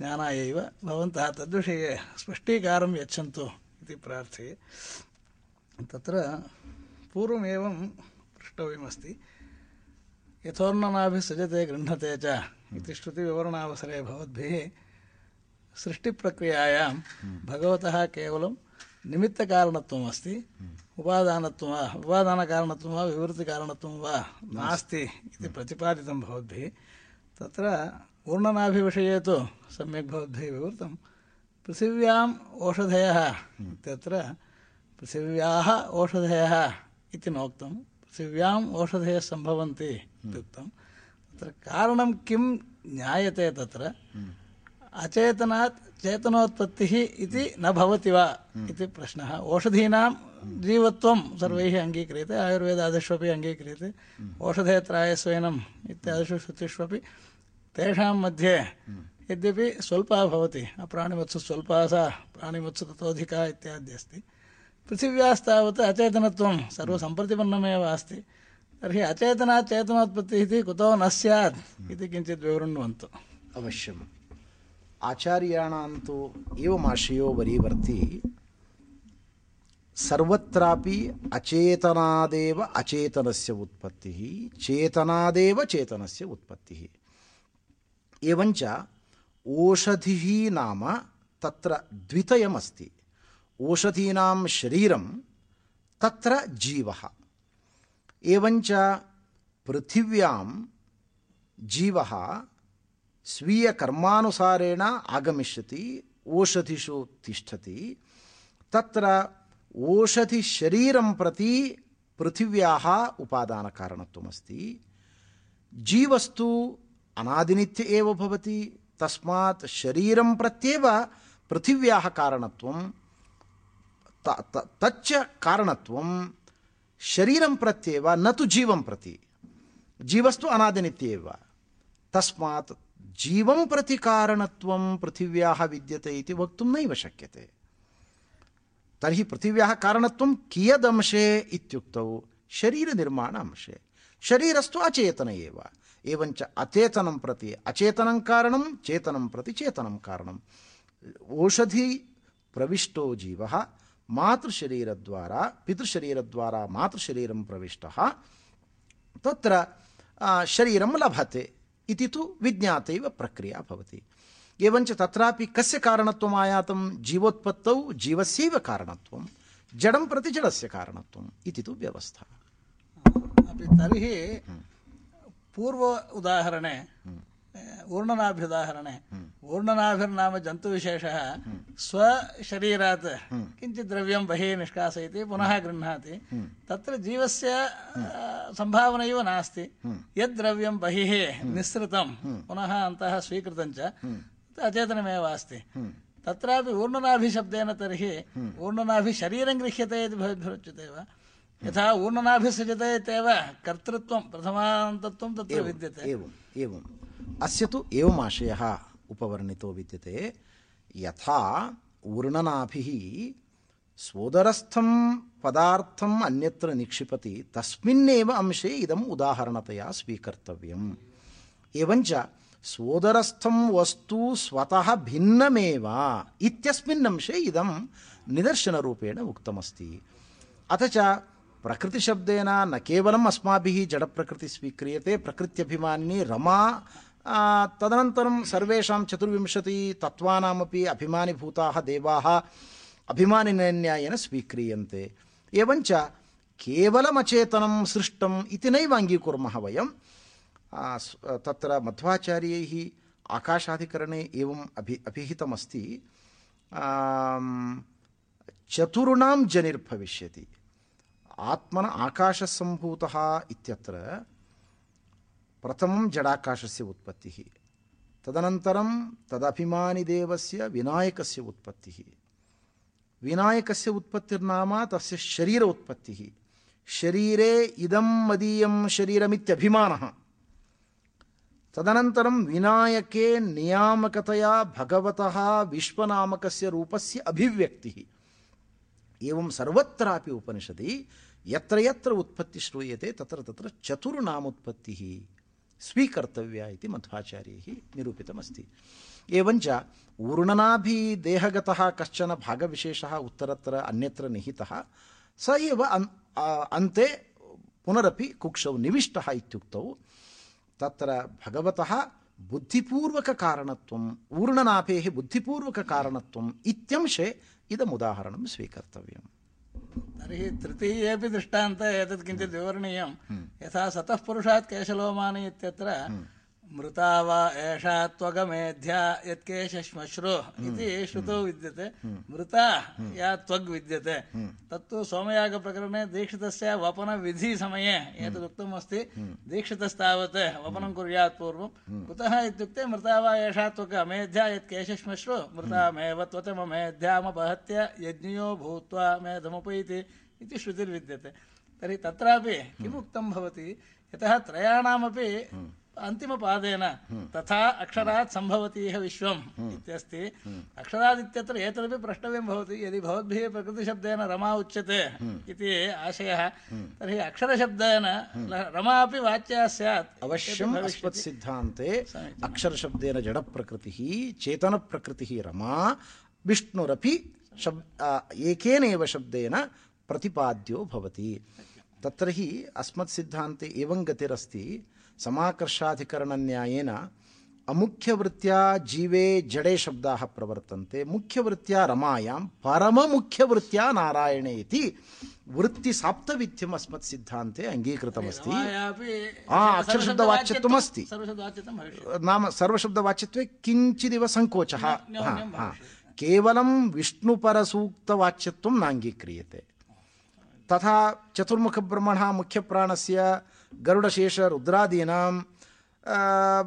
ज्ञानायैव भवन्तः तद्विषये स्पष्टीकारं यच्छन्तु इति प्रार्थये। तत्र पूर्वमेवं पृष्टव्यमस्ति यथोर्णनाभिः सृजते गृह्णते च इति श्रुतिविवरणावसरे भवद्भिः सृष्टिप्रक्रियायां भगवतः केवलं निमित्तकारणत्वम् अस्ति। उपादानत्वं वा उपादानकारणत्वं वा विवृत्तिकारणत्वं वा नास्ति इति प्रतिपादितं भवद्भिः। तत्र ऊर्णनाभिविषये तु सम्यक् भवद्भिः विवृतं। पृथिव्याम् ओषधयः इत्यत्र पृथिव्याः ओषधयः इति नोक्तं। पृथिव्याम् ओषधयः सम्भवन्ति इत्युक्तं। तत्र कारणं किं ज्ञायते तत्र? अचेतनात् चेतनोत्पत्तिः इति न भवति वा इति प्रश्नः ओषधीनां जीवत्वं सर्वैः अङ्गीक्रियते आयुर्वेदादिष्वपि अङ्गीक्रियते ओषधे त्रायस्वेनम् इत्यादिषु श्रुतिष्वपि तेषां मध्ये यद्यपि स्वल्पा भवति प्राणिवत्सु स्वल्पा सा प्राणिवत्सु ततोधिका इत्यादि अस्ति पृथिव्यास्तावत् अचेतनत्वं सर्वसम्प्रतिपन्नमेव अस्ति तर्हि अचेतनात् चेतनोत्पत्तिः इति कुतो न स्यात् इति किञ्चित् विवृण्वन्तु अवश्यम् आचार्याणां तु एवमाशयो वरीवर्ति, सर्वत्रापि अचेतनादेव अचेतनस्य उत्पत्तिः, चेतनादेव चेतनस्य उत्पत्तिः। एवञ्च ओषधिः नाम तत्र द्वितयमस्ति। ओषधीनां शरीरं तत्र जीवः। एवञ्च पृथिव्यां जीवः स्वीयकर्मानुसारेण आगमिष्यति, ओषधिषु तिष्ठति। तत्र ओषधिशरीरं प्रति पृथिव्याः उपादानकारणत्वमस्ति। जीवस्तु अनादिनित्य एव भवति, तस्मात् शरीरं प्रत्येव पृथिव्याः कारणत्वं तच्च कारणत्वं शरीरं प्रत्येव, न तु जीवं प्रति। जीवस्तु अनादिनित्य एव। तस्मात् जीवं प्रति कारणत्वं पृथिव्याः विद्यते इति वक्तुं नैव शक्यते। तर्हि पृथिव्याः कारणत्वं कियदंशे इत्युक्तौ? शरीरनिर्माण अंशे शरीरस्तु अचेतन एव। एवञ्च अचेतनं प्रति अचेतनं कारणं, चेतनं प्रति चेतनं कारणम् ओषधि प्रविष्टो जीवः, मातृशरीरद्वारा, पितृशरीरद्वारा मातृशरीरं प्रविष्टः, तत्र शरीरं लभते। इति तु विज्ञातैव प्रक्रिया भवति। एवञ्च तत्रापि कस्य कारणत्वम् आयातं जीवोत्पत्तौ जीवस्यैव कारणत्वं जडं प्रति जडस्य कारणत्वम् इति तु व्यवस्था। अपि तर्हि पूर्व उदाहरणे ऊर्णनाभ्युदाहरणे ऊर्णनाभिर्नाम जन्तुविशेषः। स्वशरीरात् किञ्चित् द्रव्यं बहिः निष्कासयति पुनः गृह्णाति। तत्र जीवस्य सम्भावनैव नास्ति। यद्द्रव्यं बहिः निःसृतं पुनः अन्तः स्वीकृतं च अचेतनमेव अस्ति। तत्रापि ऊर्णनाभिशब्देन तर्हि ऊर्णनाभिशरीरं गृह्यते इति भवद्भिरुच्यते वा? यथा ऊर्णनाभिसृजते इत्येव कर्तृत्वं प्रथमान्तत्वं तत्र विद्यते। एवम् एवम्। अस्य तु एवमाशयः उपवर्णितो विद्यते। यथा ऊर्णनाभिः सोदरस्थं पदार्थम् अन्यत्र निक्षिपति, तस्मिन्नेव अंशे इदम् उदाहरणतया स्वीकर्तव्यम्। एवञ्च सोदरस्थं वस्तु स्वतः भिन्नमेव इत्यस्मिन् अंशे इदं निदर्शनरूपेण उक्तमस्ति। अथ च प्रकृतिशब्देन न केवलम् अस्माभिः जडप्रकृतिः स्वीक्रियते प्रकृत्यभिमानिनी रमा तदनन्तरं सर्वेषां चतुर्विंशति तत्त्वानामपि अभिमानिभूताः देवाः अभिमानिन्यायेन स्वीक्रियन्ते। एवञ्च केवलमचेतनं सृष्टम् इति नैव अङ्गीकुर्मः वयं। तत्र मध्वाचार्यैः आकाशाधिकरणे एवम् अभि, अभिहितमस्ति। चतुर्णां जनिर्भविष्यति। आत्मन आकाशसम्भूतः इत्यत्र प्रथमं जडाकाशस्य उत्पत्तिः, तदनन्तरं तदभिमानिदेवस्य विनायकस्य उत्पत्तिः। विनायकस्य उत्पत्तिर्नाम तस्य शरीर उत्पत्तिः। शरीरे इदं मदीयं शरीरमित्यभिमानः। तदनन्तरं विनायके नियामकतया भगवतः विश्वनामकस्य रूपस्य अभिव्यक्तिः। एवं सर्वत्रापि उपनिषदि यत्र यत्र उत्पत्ति श्रूयते तत्र तत्र चतुर्नामुत्पत्तिः। स्वीकर्तव्या इति मध्वाचार्यैः निरूपितमस्ति एवञ्च ऊर्णनाभिदेहगतः कश्चन भागविशेषः उत्तरत्र अन्यत्र निहितः स एव अन्ते पुनरपि कुक्षौ निविष्टः इत्युक्तौ तत्र भगवतः बुद्धिपूर्वककारणत्वम् ऊर्णनाभेः बुद्धिपूर्वककारणत्वम् इत्यंशे इदमुदाहरणं स्वीकर्तव्यम् तर्हि तृतीयेपि दृष्टांत एतत् किञ्चित् विवरणीयं यथा सतः पुरुषात् केशलोमानि इत्यत्र मृता वा एषा त्वगमेध्या यत्केशश्मश्रु इति श्रुतौ विद्यते। मृता या त्वग् विद्यते। तत्तु सोमयागप्रकरणे दीक्षितस्य वपनविधिसमये एतदुक्तम् अस्ति दीक्षितस्तावत् वपनं कुर्यात् पूर्वं। कुतः इत्युक्ते मृता वा एषा त्वग् अमेध्या यत्केशश्मश्रु मृतामेव त्वतममेध्यामपहत्य यज्ञयो भूत्वा मेधमुपैति इति श्रुतिर्विद्यते। तर्हि तत्रापि किमुक्तं भवति? यतः त्रयाणामपि अन्तिमपादेन तथा अक्षरात् सम्भवति इह विश्वम् इत्यस्ति। अक्षरादित्यत्र एतदपि प्रष्टव्यं भवति। यदि भवद्भिः प्रकृतिशब्देन रमा उच्यते इति आशयः तर्हि अक्षरशब्देन रमा अपि वाच्या स्यात् अवश्यम् अस्मत् सिद्धान्ते अक्षरशब्देन जडप्रकृतिः चेतनप्रकृतिः रमा विष्णुरपि शब् एकेनैव शब्देन प्रतिपाद्यो भवति। तत्र हि अस्मत् सिद्धान्ते एवं गतिरस्ति। समाकर्षाधिकरणन्यायेन अमुख्यवृत्त्या जीवे जडे शब्दाः प्रवर्तन्ते मुख्यवृत्त्या रमायां परममुख्यवृत्त्या नारायणे इति वृत्तिसाप्तविध्यम् अस्मत् सिद्धान्ते अङ्गीकृतमस्ति। रमायापि आ, अक्षरशब्दवाच्यत्वम् अस्ति सर्वशब्दवाच्यत्वं भविष्यति नाम सर्वशब्दवाच्यत्वे किञ्चिदिव सङ्कोचः। केवलं विष्णुपरसूक्तवाच्यत्वं नाङ्गीक्रियते। तथा चतुर्मुखब्रह्मणः मुख्यप्राणस्य गरुडशेषरुद्रादीनां आ,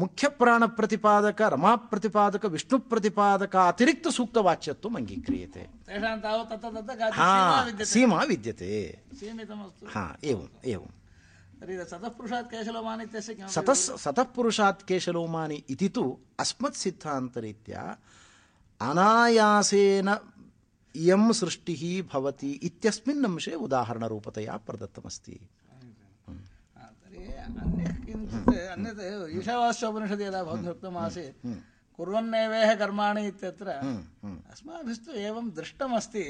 मुख्यप्राणप्रतिपादक रमाप्रतिपादक विष्णुप्रतिपादक अतिरिक्तसूक्तवाच्यत्वम् अङ्गीक्रियते तेषां तावत् तत्र तत्र काचित् हा सीमा विद्यते सीमा विद्यते सीमितमस्तु हा एवम् एवम् तर्हि सतः पुरुषात् केशलोमान् इत्यस्य किमपि सतः सतः पुरुषात् केशलोमानि इति तु अस्मत् सिद्धान्तरीत्या अनायासेन इयं सृष्टिः भवति इत्यस्मिन् अंशे उदाहरणरूपतया प्रदत्तमस्ति हा, तर्हि अन्यः किञ्चित् अन्यत् ईशावास्योपनिषदि यदा भवद्भिरुक्तम् आसीत् कुर्वन्नेवेह कर्माणि इत्यत्र अस्माभिस्तु एवं दृष्टमस्ति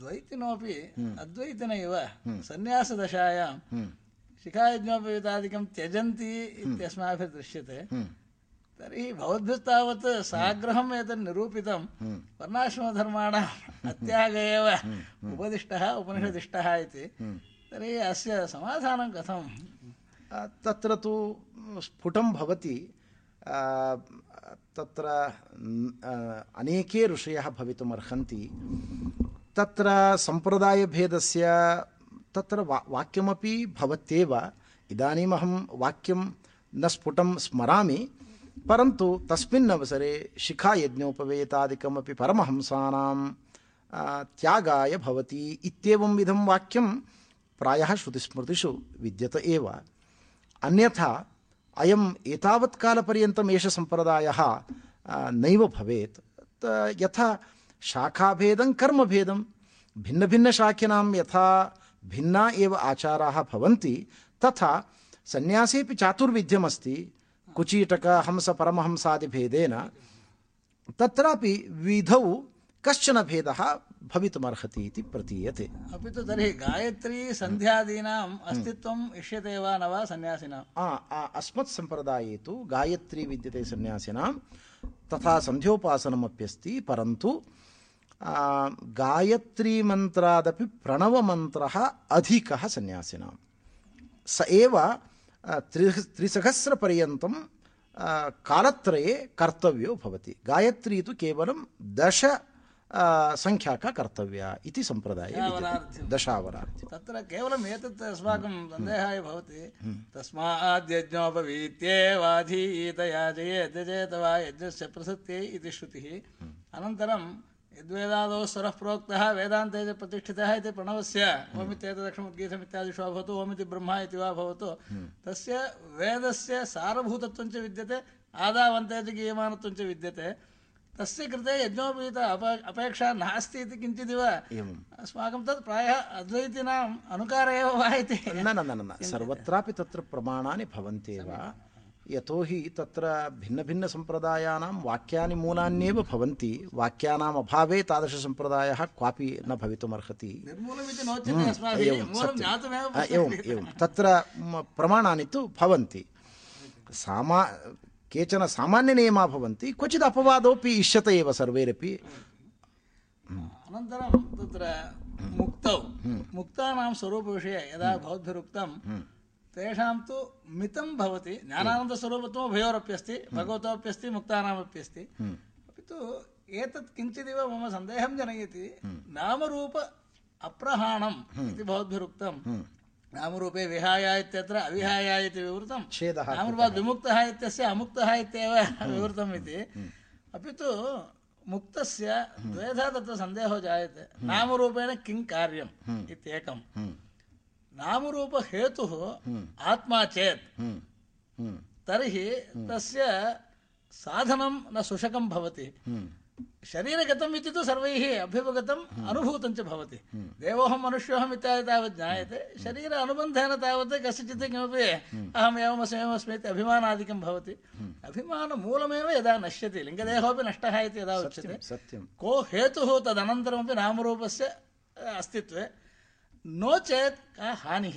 द्वैतिनोऽपि अद्वैतिनैव सन्न्यासदशायां शिखायज्ञोपवीतादिकं त्यजन्ति इत्यस्माभिर्दृश्यते तर्हि भवद्भिस्तावत् साग्रहम् एतत् निरूपितं वर्णाश्रमधर्माणाम् अत्याग एव उपदिष्टः उपनिषदिष्टः इति तर्हि अस्य समाधानं कथं तत्र तु स्फुटं भवति तत्र अनेके ऋषयः भवितुमर्हन्ति। तत्र सम्प्रदायभेदस्य, तत्र वा, वाक्यमपि भवत्येव। इदानीमहं वाक्यं न स्फुटं स्मरामि, परन्तु तस्मिन् अवसरे शिखायज्ञोपवेतादिकमपि परमहंसानां त्यागाय भवति इत्येवं विधं वाक्यं प्रायः श्रुतिस्मृतिषु विद्यत एव। अन्यथा अयम् एतावत् कालपर्यन्तम् एष सम्प्रदायः नैव भवेत्। यथा शाखाभेदं, कर्मभेदं, भिन्नभिन्नशाखिनां यथा भिन्ना एव आचाराः भवन्ति, तथा सन्न्यासेपि चातुर्विध्यमस्ति, कुचीटक, हंस, परमहंसादिभेदेन। तत्रापि विधौ कश्चन भेदः भवितुमर्हति इति प्रतीयते। अपि तु तर्हि गायत्री सन्ध्यादीनाम् अस्तित्वम् इष्यते वा न वा सन्न्यासिनाम्? अस्मत् सम्प्रदाये तु गायत्री विद्यते सन्न्यासिनां तथा सन्ध्योपासनमप्यस्ति परन्तु गायत्रीमन्त्रादपि प्रणवमन्त्रः अधिकः सन्न्यासिनां स एव त्रि त्रिसहस्रपर्यन्तं कालत्रये कर्तव्यो भवति। गायत्री तु केवलं दश आ, सङ्ख्याका कर्तव्या इति सम्प्रदाये। दशावरार्ध्यम् तत्र केवलम् एतत् अस्माकं सन्देहाय भवति तस्माद्यज्ञोपवीत्येवाधीत याजयेद्यजेत वा यज्ञस्य प्रसत्यै इति श्रुतिः अनन्तरं यद्वेदादौ स्वरः प्रोक्तः वेदान्ते च प्रतिष्ठितः इति प्रणवस्य ओमित्येतदक्षमुद्गीतमित्यादिषु भवतु ओमिति ब्रह्मा इति वा भवतु तस्य वेदस्य सारभूतत्वं च विद्यते आदावन्ते च गीयमानत्वं च विद्यते तस्य कृते यज्ञोपवीत अप अपेक्षा नास्ति इति किञ्चिदिव अस्माकं तत् प्रायः अद्वैतीनाम् अनुकार एव वा इति। न न न न सर्वत्रापि तत्र प्रमाणानि भवन्त्येव। यतोहि तत्र भिन्नभिन्नसम्प्रदायानां वाक्यानि मूलान्येव भवन्ति। वाक्यानाम् अभावे तादृशसम्प्रदायः क्वापि न भवितुमर्हति। अस्माभिः। एवं एवं तत्र प्रमाणानि तु भवन्ति। सामा केचन सामान्यनियमा भवन्ति क्वचित् अपवादोऽपि इष्यते एव सर्वैरपि। अनन्तरं तत्र मुक्तौ। मुक्तानां स्वरूपविषये यदा भवद्भिरुक्तं तेषां तु मितं भवति। ज्ञानानन्दस्वरूपत्वम् उभयोरप्यस्ति भगवतोऽप्यस्ति मुक्तानामप्यस्ति अपि तु एतत् किञ्चिदिव मम सन्देहं जनयति। नामरूप अप्रहाणम् इति भवद्भिरुक्तं। नामरूपे विहाय इत्यत्र अविहाय इति विवृतं छेदः नामरूपात् विमुक्तः इत्यस्य अमुक्तः इत्येव विवृतम् इति। अपि तु मुक्तस्य द्वेधा तत्र सन्देहो जायते। नामरूपेण किं कार्यम् इत्येकं नामरूपहेतुः आत्मा चेत्। हम्म, हम्म, तर्हि तस्य साधनं न सुशकं भवति। हम्म, शरीरगतम् इति तु सर्वैः अभ्युपगतम् अनुभूतं च भवति देवोऽहं मनुष्योऽहम् इत्यादि तावत् ज्ञायते शरीर अनुबन्धेन तावत् कस्यचित् किमपि अहम् एवमस्मि एवमस्मि इति अभिमानादिकं भवति अभिमानमूलमेव यदा नश्यति लिङ्गदेहोऽपि नष्टः इति यदा उच्यते सत्यं को हेतुः तदनन्तरमपि नामरूपस्य अस्तित्वे नो चेत् का हानिः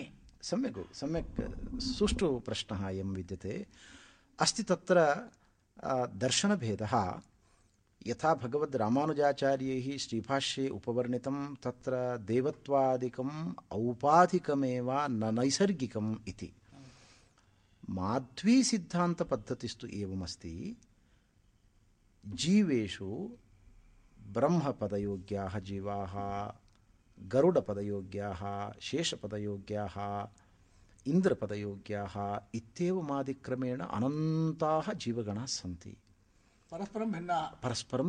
सम्यक् सम्यक् सुष्ठु प्रश्नः अयं विद्यते अस्ति तत्र अ, दर्शनभेदः यथा भगवद् रामानुजाचार्यैः श्रीभाष्ये उपवर्णितं तत्र देवत्वादिकम् औपाधिकमेव न नैसर्गिकम् इति। माध्वीसिद्धान्तपद्धतिस्तु एवमस्ति। जीवेषु ब्रह्मपदयोग्याः जीवाः, गरुडपदयोग्याः, शेषपदयोग्याः, इन्द्रपदयोग्याः इत्येवमादिक्रमेण अनन्ताः जीवगणाः सन्ति। परस्परं भिन्नाः परस्परं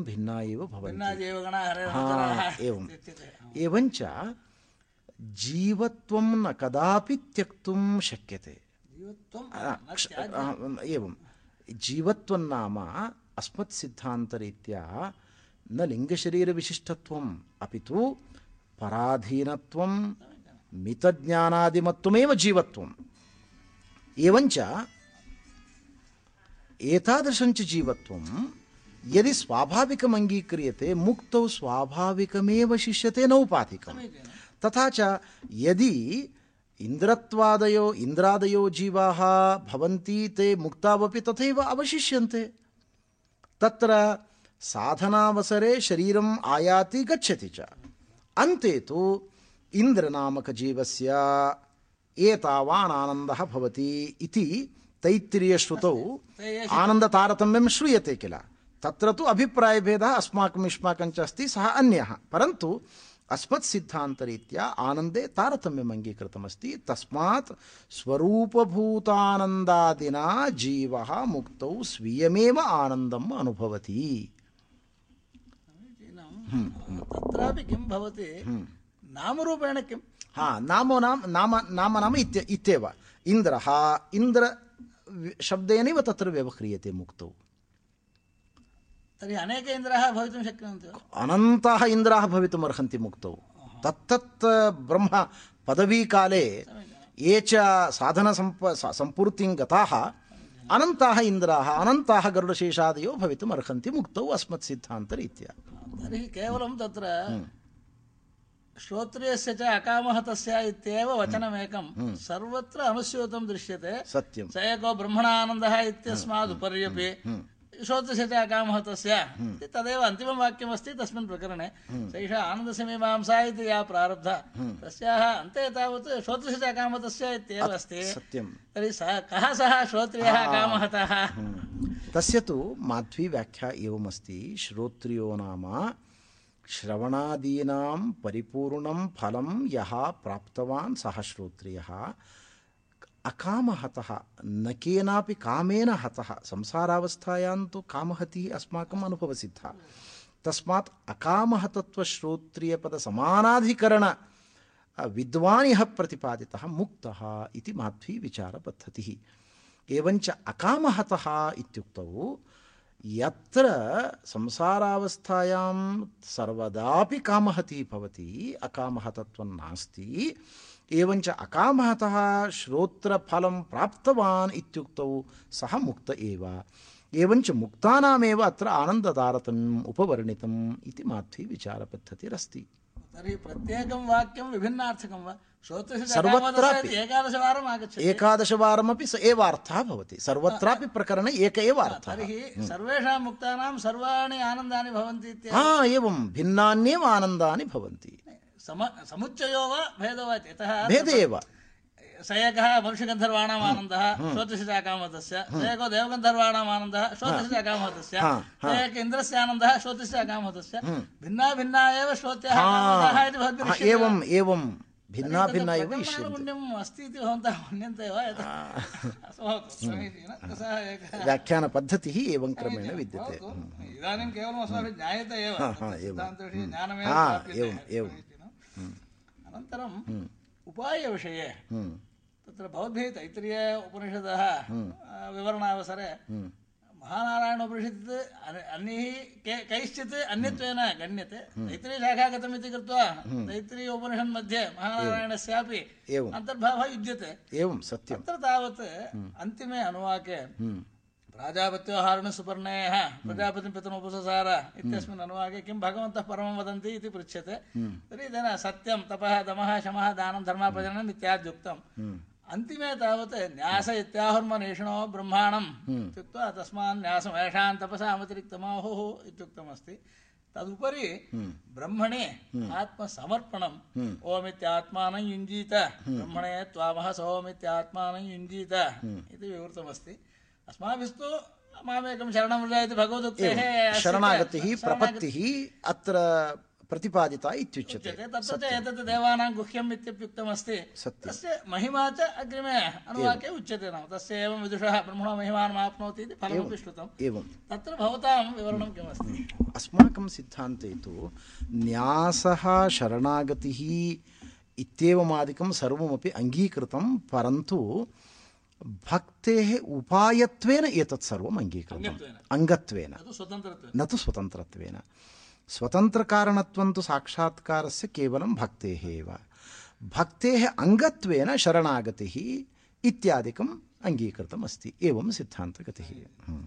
भिन्ना एव भवन्ति भिन्ना जीवगणाः हा, हरेरन्तराः एवम् इत्युच्यते एवञ्च जीवत्वं न कदापि त्यक्तुं शक्यते जीवत्वं आ, न क्ष- त्याज्यं। आ, एवं जीवत्वं नाम अस्मत्सिद्धान्तरीत्या न लिङ्गशरीरविशिष्टत्वम् अपि तु एतादृशञ्च जीवत्वं यदि स्वाभाविकम् अङ्गीक्रियते, मुक्तौ स्वाभाविकमेव शिष्यते नौपाधिकम् समीचीनं तथा च यदि इन्द्रत्वादयो, इन्द्रादयो जीवाः भवन्ति, ते मुक्तावपि तथैव अवशिष्यन्ते। तत्र साधनावसरे शरीरम् आयाति, गच्छति च। अन्ते तु इन्द्रनामकजीवस्य एतावान् आनन्दः भवति इति तैत्तिरीयश्रुतौ आनन्दतारतम्यं श्रूयते किल। तत्र तु अभिप्रायभेदः अस्माकं युष्माकं च अस्ति सः अन्यः। परन्तु अस्मत् सिद्धान्तरीत्या आनन्दे तारतम्यम् अङ्गीकृतमस्ति तस्मात् स्वरूपभूतानन्दादिना जीवः मुक्तौ स्वीयमेव आनन्दम् अनुभवति। तत्रापि किं भवति? नामरूपेण किं हा नामो नाम नाम नाम नाम इत्येव। इन्द्रः इन्द्र शब्देनैव तत्र व्यवह्रियते मुक्तौ तर्हि अनेके इन्द्राः भवितुं शक्नुवन्ति वा? अनन्ताः इन्द्राः भवितुम् अर्हन्ति मुक्तौ। तत्तत् ब्रह्म पदवीकाले ये च साधनसम्प सम्पूर्तिं गताः अनन्ताः इन्द्राः अनन्ताः गरुडशेषादयो भवितुम् अर्हन्ति मुक्तौ अस्मत् सिद्धान्तरीत्या तर्हि केवलं तत्र श्रोत्रियस्य च अकामः तस्य इत्येव वचनमेकं सर्वत्र अनुस्यूतं दृश्यते। सत्यं स एको ब्रह्मणानन्दः इत्यस्मादुपर्यपि श्रोत्रस्य च अकामः तस्य तदेव अन्तिमं वाक्यमस्ति तस्मिन् प्रकरणे। सैषा आनन्दसमीमांसा इति या प्रारब्धा। तस्याः अन्ते तावत् श्रोत्रस्य च अकामः तस्य इत्येव अस्ति। सत्यं तर्हि सः कः सः श्रोत्रियः अकामहतः? तस्य तु माध्वी व्याख्या एवमस्ति। श्रोत्रियो नाम श्रवणादीनां परिपूर्णं फलं यः प्राप्तवान् सः श्रोत्रियः। अकामहतः, न केनापि कामेन हतः। संसारावस्थायां तु कामहतिः अस्माकम् अनुभवसिद्धा। तस्मात् अकामहतत्वश्रोत्रियपदसमानाधिकरण विद्वान् यः प्रतिपादितः मुक्तः इति माध्वी विचारपद्धतिः। एवञ्च अकामहतः इत्युक्तौ यत्र संसारावस्थायां सर्वदापि कामहतिः भवति, अकामहतत्वं नास्ति, एवञ्च अकामहतः श्रोत्रफलं प्राप्तवान् इत्युक्तौ सः मुक्त एव। एवञ्च मुक्तानामेव अत्र आनन्दतारतम्यम् उपवर्णितम् इति माध्वी विचारपद्धतिरस्ति। तर्हि प्रत्येकं वाक्यं विभिन्नार्थकं वा? सर्वत्रापि। अकामहतस्य इति एकादशवारम् आगच्छति एकादशवारमपि स एव अर्थः भवति सर्वत्रापि प्रकरणे एक एव अर्थः तर्हि सर्वेषां मुक्तानां सर्वाणि आनन्दानि भवन्ति इत्येव हा एवं भिन्नान्येव आनन्दानि भवन्ति सम समुच्चयो वा भेदो वा इति यतः भेदे एव स एकः मनुष्यगन्धर्वाणाम् आनन्दः श्रोत्रशिशाकामतस्य स एको देवगन्धर्वाणाम् आनन्दः श्रोत्रशिशाकामतस्य स एक इन्द्रस्य आनन्दः श्रोत्रशिशाकामतस्य भिन्ना भिन्ना एव श्रोत्याः कामतः इति भवद्भिः हा, दृश्यते। एवम् एवं भिन्ना भिन्ना एव अस्ति इति भवन्तः मन्यन्ते वा व्याख्यानपद्धतिः एवं क्रमेण विद्यते। इदानीं केवलम् अस्माभिः ज्ञायते एव एवं। सिद्धान्तविषये ज्ञानमेव हा, एवम्, अनन्तरम् उपायविषये तत्र भवद्भिः तैत्तिरीय उपनिषदः विवरणावसरे महानारायणोपनिषत् अन- अन्यैः के कैश्चित् अन्यत्वेन गण्यते तैत्तिरीयशाखागतम् इति कृत्वा तैत्तिरीय उपनिषन् मध्ये महानारायणस्यापि अन्तर्भावः युज्यते एवं सत्यं तत्र तावत् अन्तिमे अनुवाके प्राजापत्यो हारुणसुपर्णेयः प्रजापतिं पितृमुपससार इत्यस्मिन् अनुवाके किं भगवन्तः परमं वदन्ति इति पृच्छ्यते तर्हि तेन सत्यं तपः दमः शमः दानं धर्माप्रजननम् इत्याद्युक्तम् अन्तिमे तावत् न्यास इत्याहुर्मनीषिणो ब्रह्माणम् इत्युक्त्वा तस्मान् न्यासम् येषां तपसामतिरिक्तमाहुः इत्युक्तमस्ति। तदुपरि ब्रह्मणे आत्मसमर्पणम् ओमित्यात्मानं युञ्जीत। ब्रह्मणे त्वामः सोमित्यात्मानं युञ्जीत इति विवृतमस्ति। अस्माभिस्तु मामेकं शरणं व्रज इति भगवदुक्तेः शरणागतिः प्रपत्तिः अत्र प्रतिपादिता इत्युच्यते। एतत् देवानां गुह्यम् इत्यप्युक्तमस्ति। तस्य महिमा च अग्रिमे अनुवाके उच्यते नाम। तस्य एवं विदुषः ब्रह्मणो महिमानम् आप्नोति इति फलमपि श्रुतम्। एवं तत्र भवतां विवरणं किमस्ति? अस्माकं सिद्धान्ते तु न्यासः शरणागतिः इत्येवमादिकं सर्वमपि अङ्गीकृतं परन्तु भक्तेः उपायत्वेन एतत् सर्वम् अङ्गीकृतम्। अङ्गत्वेन। न तु स्वतन्त्रत्वेन। स्वतन्त्रकारणत्वं तु साक्षात्कारस्य केवलं भक्तेः एव। भक्तेः अङ्गत्वेन शरणागतिः इत्यादिकम् अङ्गीकृतम् अस्ति एवं सिद्धान्तगतिः। हम्म।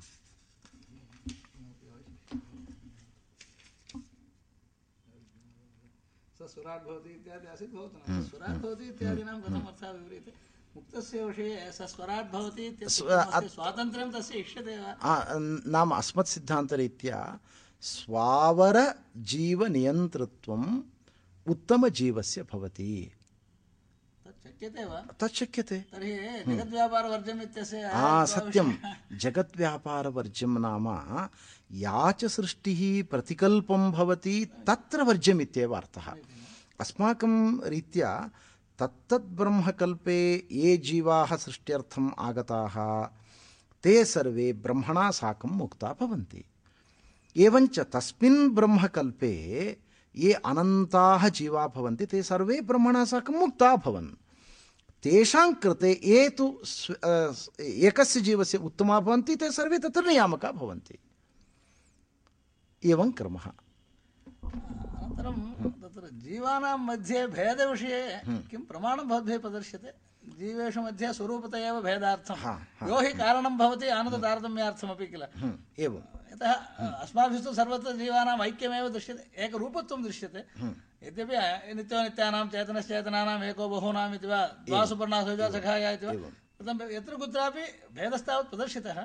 भवति इत्यादि आसीत् भवतु न। सुराट् भवति इत्यादीनां कथम् अर्थः विव्रियते मुक्तस्य विषये स स्वराट् भवति स्वातन्त्र्यं तस्य इष्यते वा? नाम अस्मत् सिद्धान्तरीत्या स्वावरजीवनियन्तृत्वम् उत्तमजीवस्य भवति। तत् शक्यते वा तत् शक्यते तर्हि जगद्व्यापारवर्जम् इत्यस्य सत्यं। जगद्व्यापारवर्ज्यं नाम या च सृष्टिः प्रतिकल्पं भवति तत्र वर्ज्यमित्येव अर्थः। अस्माकं रीत्या तत्तद्ब्रह्मकल्पे ये जीवाः सृष्ट्यर्थम् आगताः ते सर्वे ब्रह्मणा साकं मुक्ता भवन्ति। एवञ्च तस्मिन् ब्रह्मकल्पे ये अनन्ताः जीवा भवन्ति ते सर्वे ब्रह्मणा साकं मुक्ता भवन्। तेषां कृते ये तु एकस्य जीवस्य उत्तमा भवन्ति ते सर्वे तत्र नियामका भवन्ति। एवं क्रमः। अनन्तरं तत्र जीवानां मध्ये भेदविषये किं प्रमाणं भवद्भिः प्रदर्श्यते? जीवेषु मध्ये स्वरूपतः एव भेदार्थं यो हि कारणं भवति आनन्दतारतम्यार्थमपि किल। एवं। यतः अस्माभिस्तु सर्वत्र जीवानाम् ऐक्यमेव दृश्यते एकरूपत्वं दृश्यते। यद्यपि नित्योनित्यानां चेतनश्चेतनानाम् एको बहूनाम् इति वा द्वासुपर्णासु वा सखाय इति वा यत्र कुत्रापि भेदस्तावत् प्रदर्शितः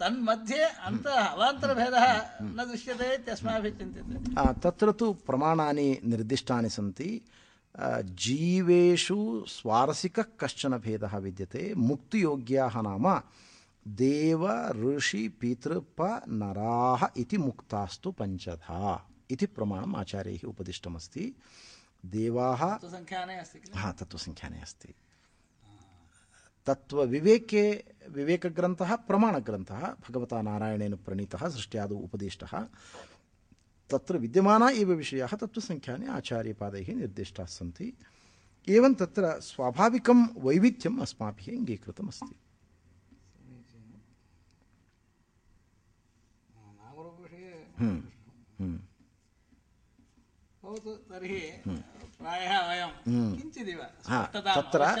तन्मध्ये अन्त अवान्तरभेदः न दृश्यते इत्यस्माभिः चिन्त्यते। तत्र तु प्रमाणानि निर्दिष्टानि सन्ति। जीवेषु स्वारसिकः कश्चन भेदः विद्यते मुक्तियोग्याः नाम देव ऋषि पितृप नराः इति मुक्तास्तु पञ्चधा इति प्रमाणम् आचार्यैः उपदिष्टमस्ति देवाः हा तत्त्वसङ्ख्याने अस्ति तत्त्वविवेके विवेकग्रन्थः प्रमाणग्रन्थः भगवता नारायणेन प्रणीतः सृष्ट्यादौ उपदिष्टः तत्र विद्यमाना एव विषयाः तत्त्वसङ्ख्याने आचार्यपादैः निर्दिष्टाः सन्ति। एवं तत्र स्वाभाविकं वैविध्यम् अस्माभिः अङ्गीकृतमस्ति। हम्म, हम्म, तर्हि प्रायः वयं किञ्चिदिव हा, तत्र-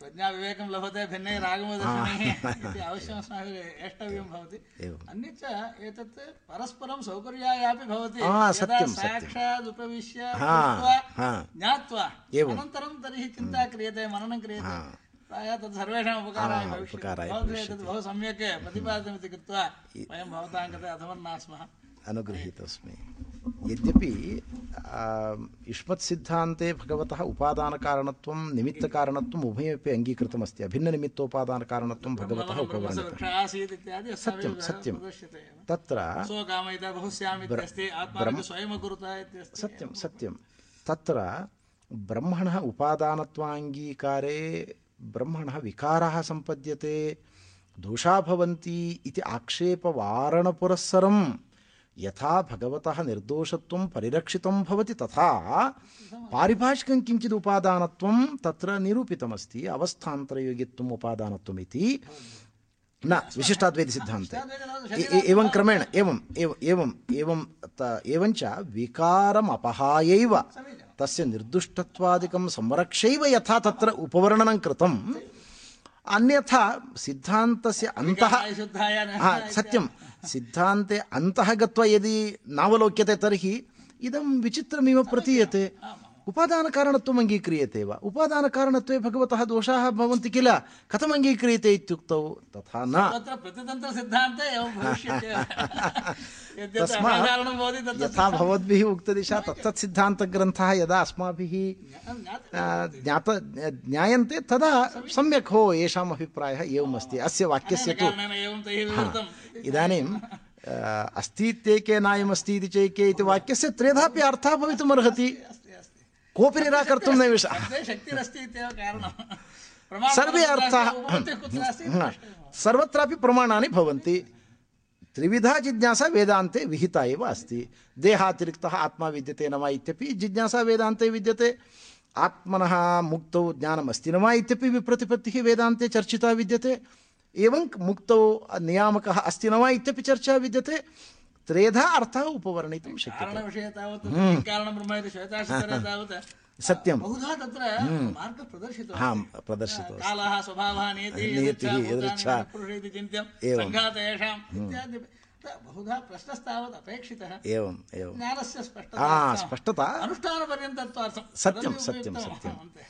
प्रज्ञाविवेकं लभते भिन्नैरागमदर्शनैः इति अवश्यम् अस्माभिः एष्टव्यं भवति। अन्यच्च एतत् परस्परं सौकर्यायापि भवति। आ, यदा सत्यं, सत्यं। साक्षादुपविश्य हा, हा। ज्ञात्वा अनन्तरं तर्हि चिन्ता क्रियते मननं क्रियते। प्रायः तत् सर्वेषाम् उपकाराय भविष्यति। भवद्भिः बहु सम्यक् प्रतिपादितमिति कृत्वा वयं भवतां कृते अधमन्नास्मः अनुगृहीतोऽस्मि यद्यपि आ, युष्मत् सिद्धान्ते भगवतः उपादानकारणत्वं निमित्तकारणत्वम् उभयमपि अङ्गीकृतमस्ति। अभिन्ननिमित्तोपादानकारणत्वं भगवतः उपवर्णितम् सत्यं सत्यं। तत्र सत्यं सत्यं। तत्र ब्रह्मणः उपादानत्वाङ्गीकारे ब्रह्मणः विकाराः सम्पद्यते। दोषा भवन्ति इति आक्षेपवारणपुरस्सरं यथा भगवतः निर्दोषत्वं परिरक्षितं भवति तथा पारिभाषिकं किञ्चित् उपादानत्वं तत्र निरूपितमस्ति अवस्थान्तरयोगित्वम् उपादानत्वम् इति न विशिष्टाद्वैतसिद्धान्ते ए- ए- एवं क्रमेण एवम् एव- एवम् एवं त- एवञ्च विकारम् अपहायैव तस्य निर्दुष्टत्वादिकं संरक्षैव यथा तत्र उपवर्णनं कृतम् अन्यथा सिद्धान्तस्य अन्तः शुद्धाय न हा सत्यं सिद्धान्ते अन्तः गत्वा यदि नावलोक्यते तर्हि इदं विचित्रमिव प्रतीयते उपादानकारणत्वम् अङ्गीक्रियते वा? उपादानकारणत्वे भगवतः दोषाः भवन्ति किल? कथम् अङ्गीक्रियते इत्युक्तौ? तथा न। यथा भवद्भिः उक्तदिशा तत्तत् सिद्धान्तग्रन्थः यदा अस्माभिः ज्ञात ज्ञायन्ते तदा सम्यक् हो येषाम् अभिप्रायः एवम् अस्ति अस्य वाक्यस्य तु इदानीं अस्तीत्येके नायमस्ति इति चैके इति वाक्यस्य त्रेधापि अर्थः भवितुमर्हति। कोऽपि निराकर्तुं न विश शक्तिरस्ति इत्येव कारणं सर्वे अर्थाः सर्वत्रापि प्रमाणानि भवन्ति। त्रिविधा जिज्ञासा वेदान्ते विहिता एव अस्ति। देहातिरिक्तः आत्मा विद्यते न वा इत्यपि जिज्ञासा वेदान्ते विद्यते। आत्मनः मुक्तौ ज्ञानम् अस्ति न वा इत्यपि विप्रतिपत्तिः वेदान्ते चर्चिता विद्यते। एवं मुक्तौ नियामकः अस्ति न वा इत्यपि चर्चा विद्यते। त्रेधा अर्थः उपवर्णितुं शक्यते कारणविषये तावत् कारणं ब्रह्म इति श्वेताश्वतरे तावत् सत्यं बहुधा तत्र मार्गः प्रदर्शितो हाँ प्रदर्शितो कालः स्वभावः नीतिः नीतिः, यदृच्छा, यदृच्छा। भूतानि पुरुष इति चिन्त्यं एवं। सङ्घात येषाम् इत्यादि बहुधा प्रश्नस्तावत् अपेक्षितः एवम् एवं ज्ञानस्य आ स्पष्टता स्पष्टता अनुष्ठानपर्यन्तत्वार्थं सत्यं तदपि सत्यं उपयुक्तम् सत्यम् अन्ते।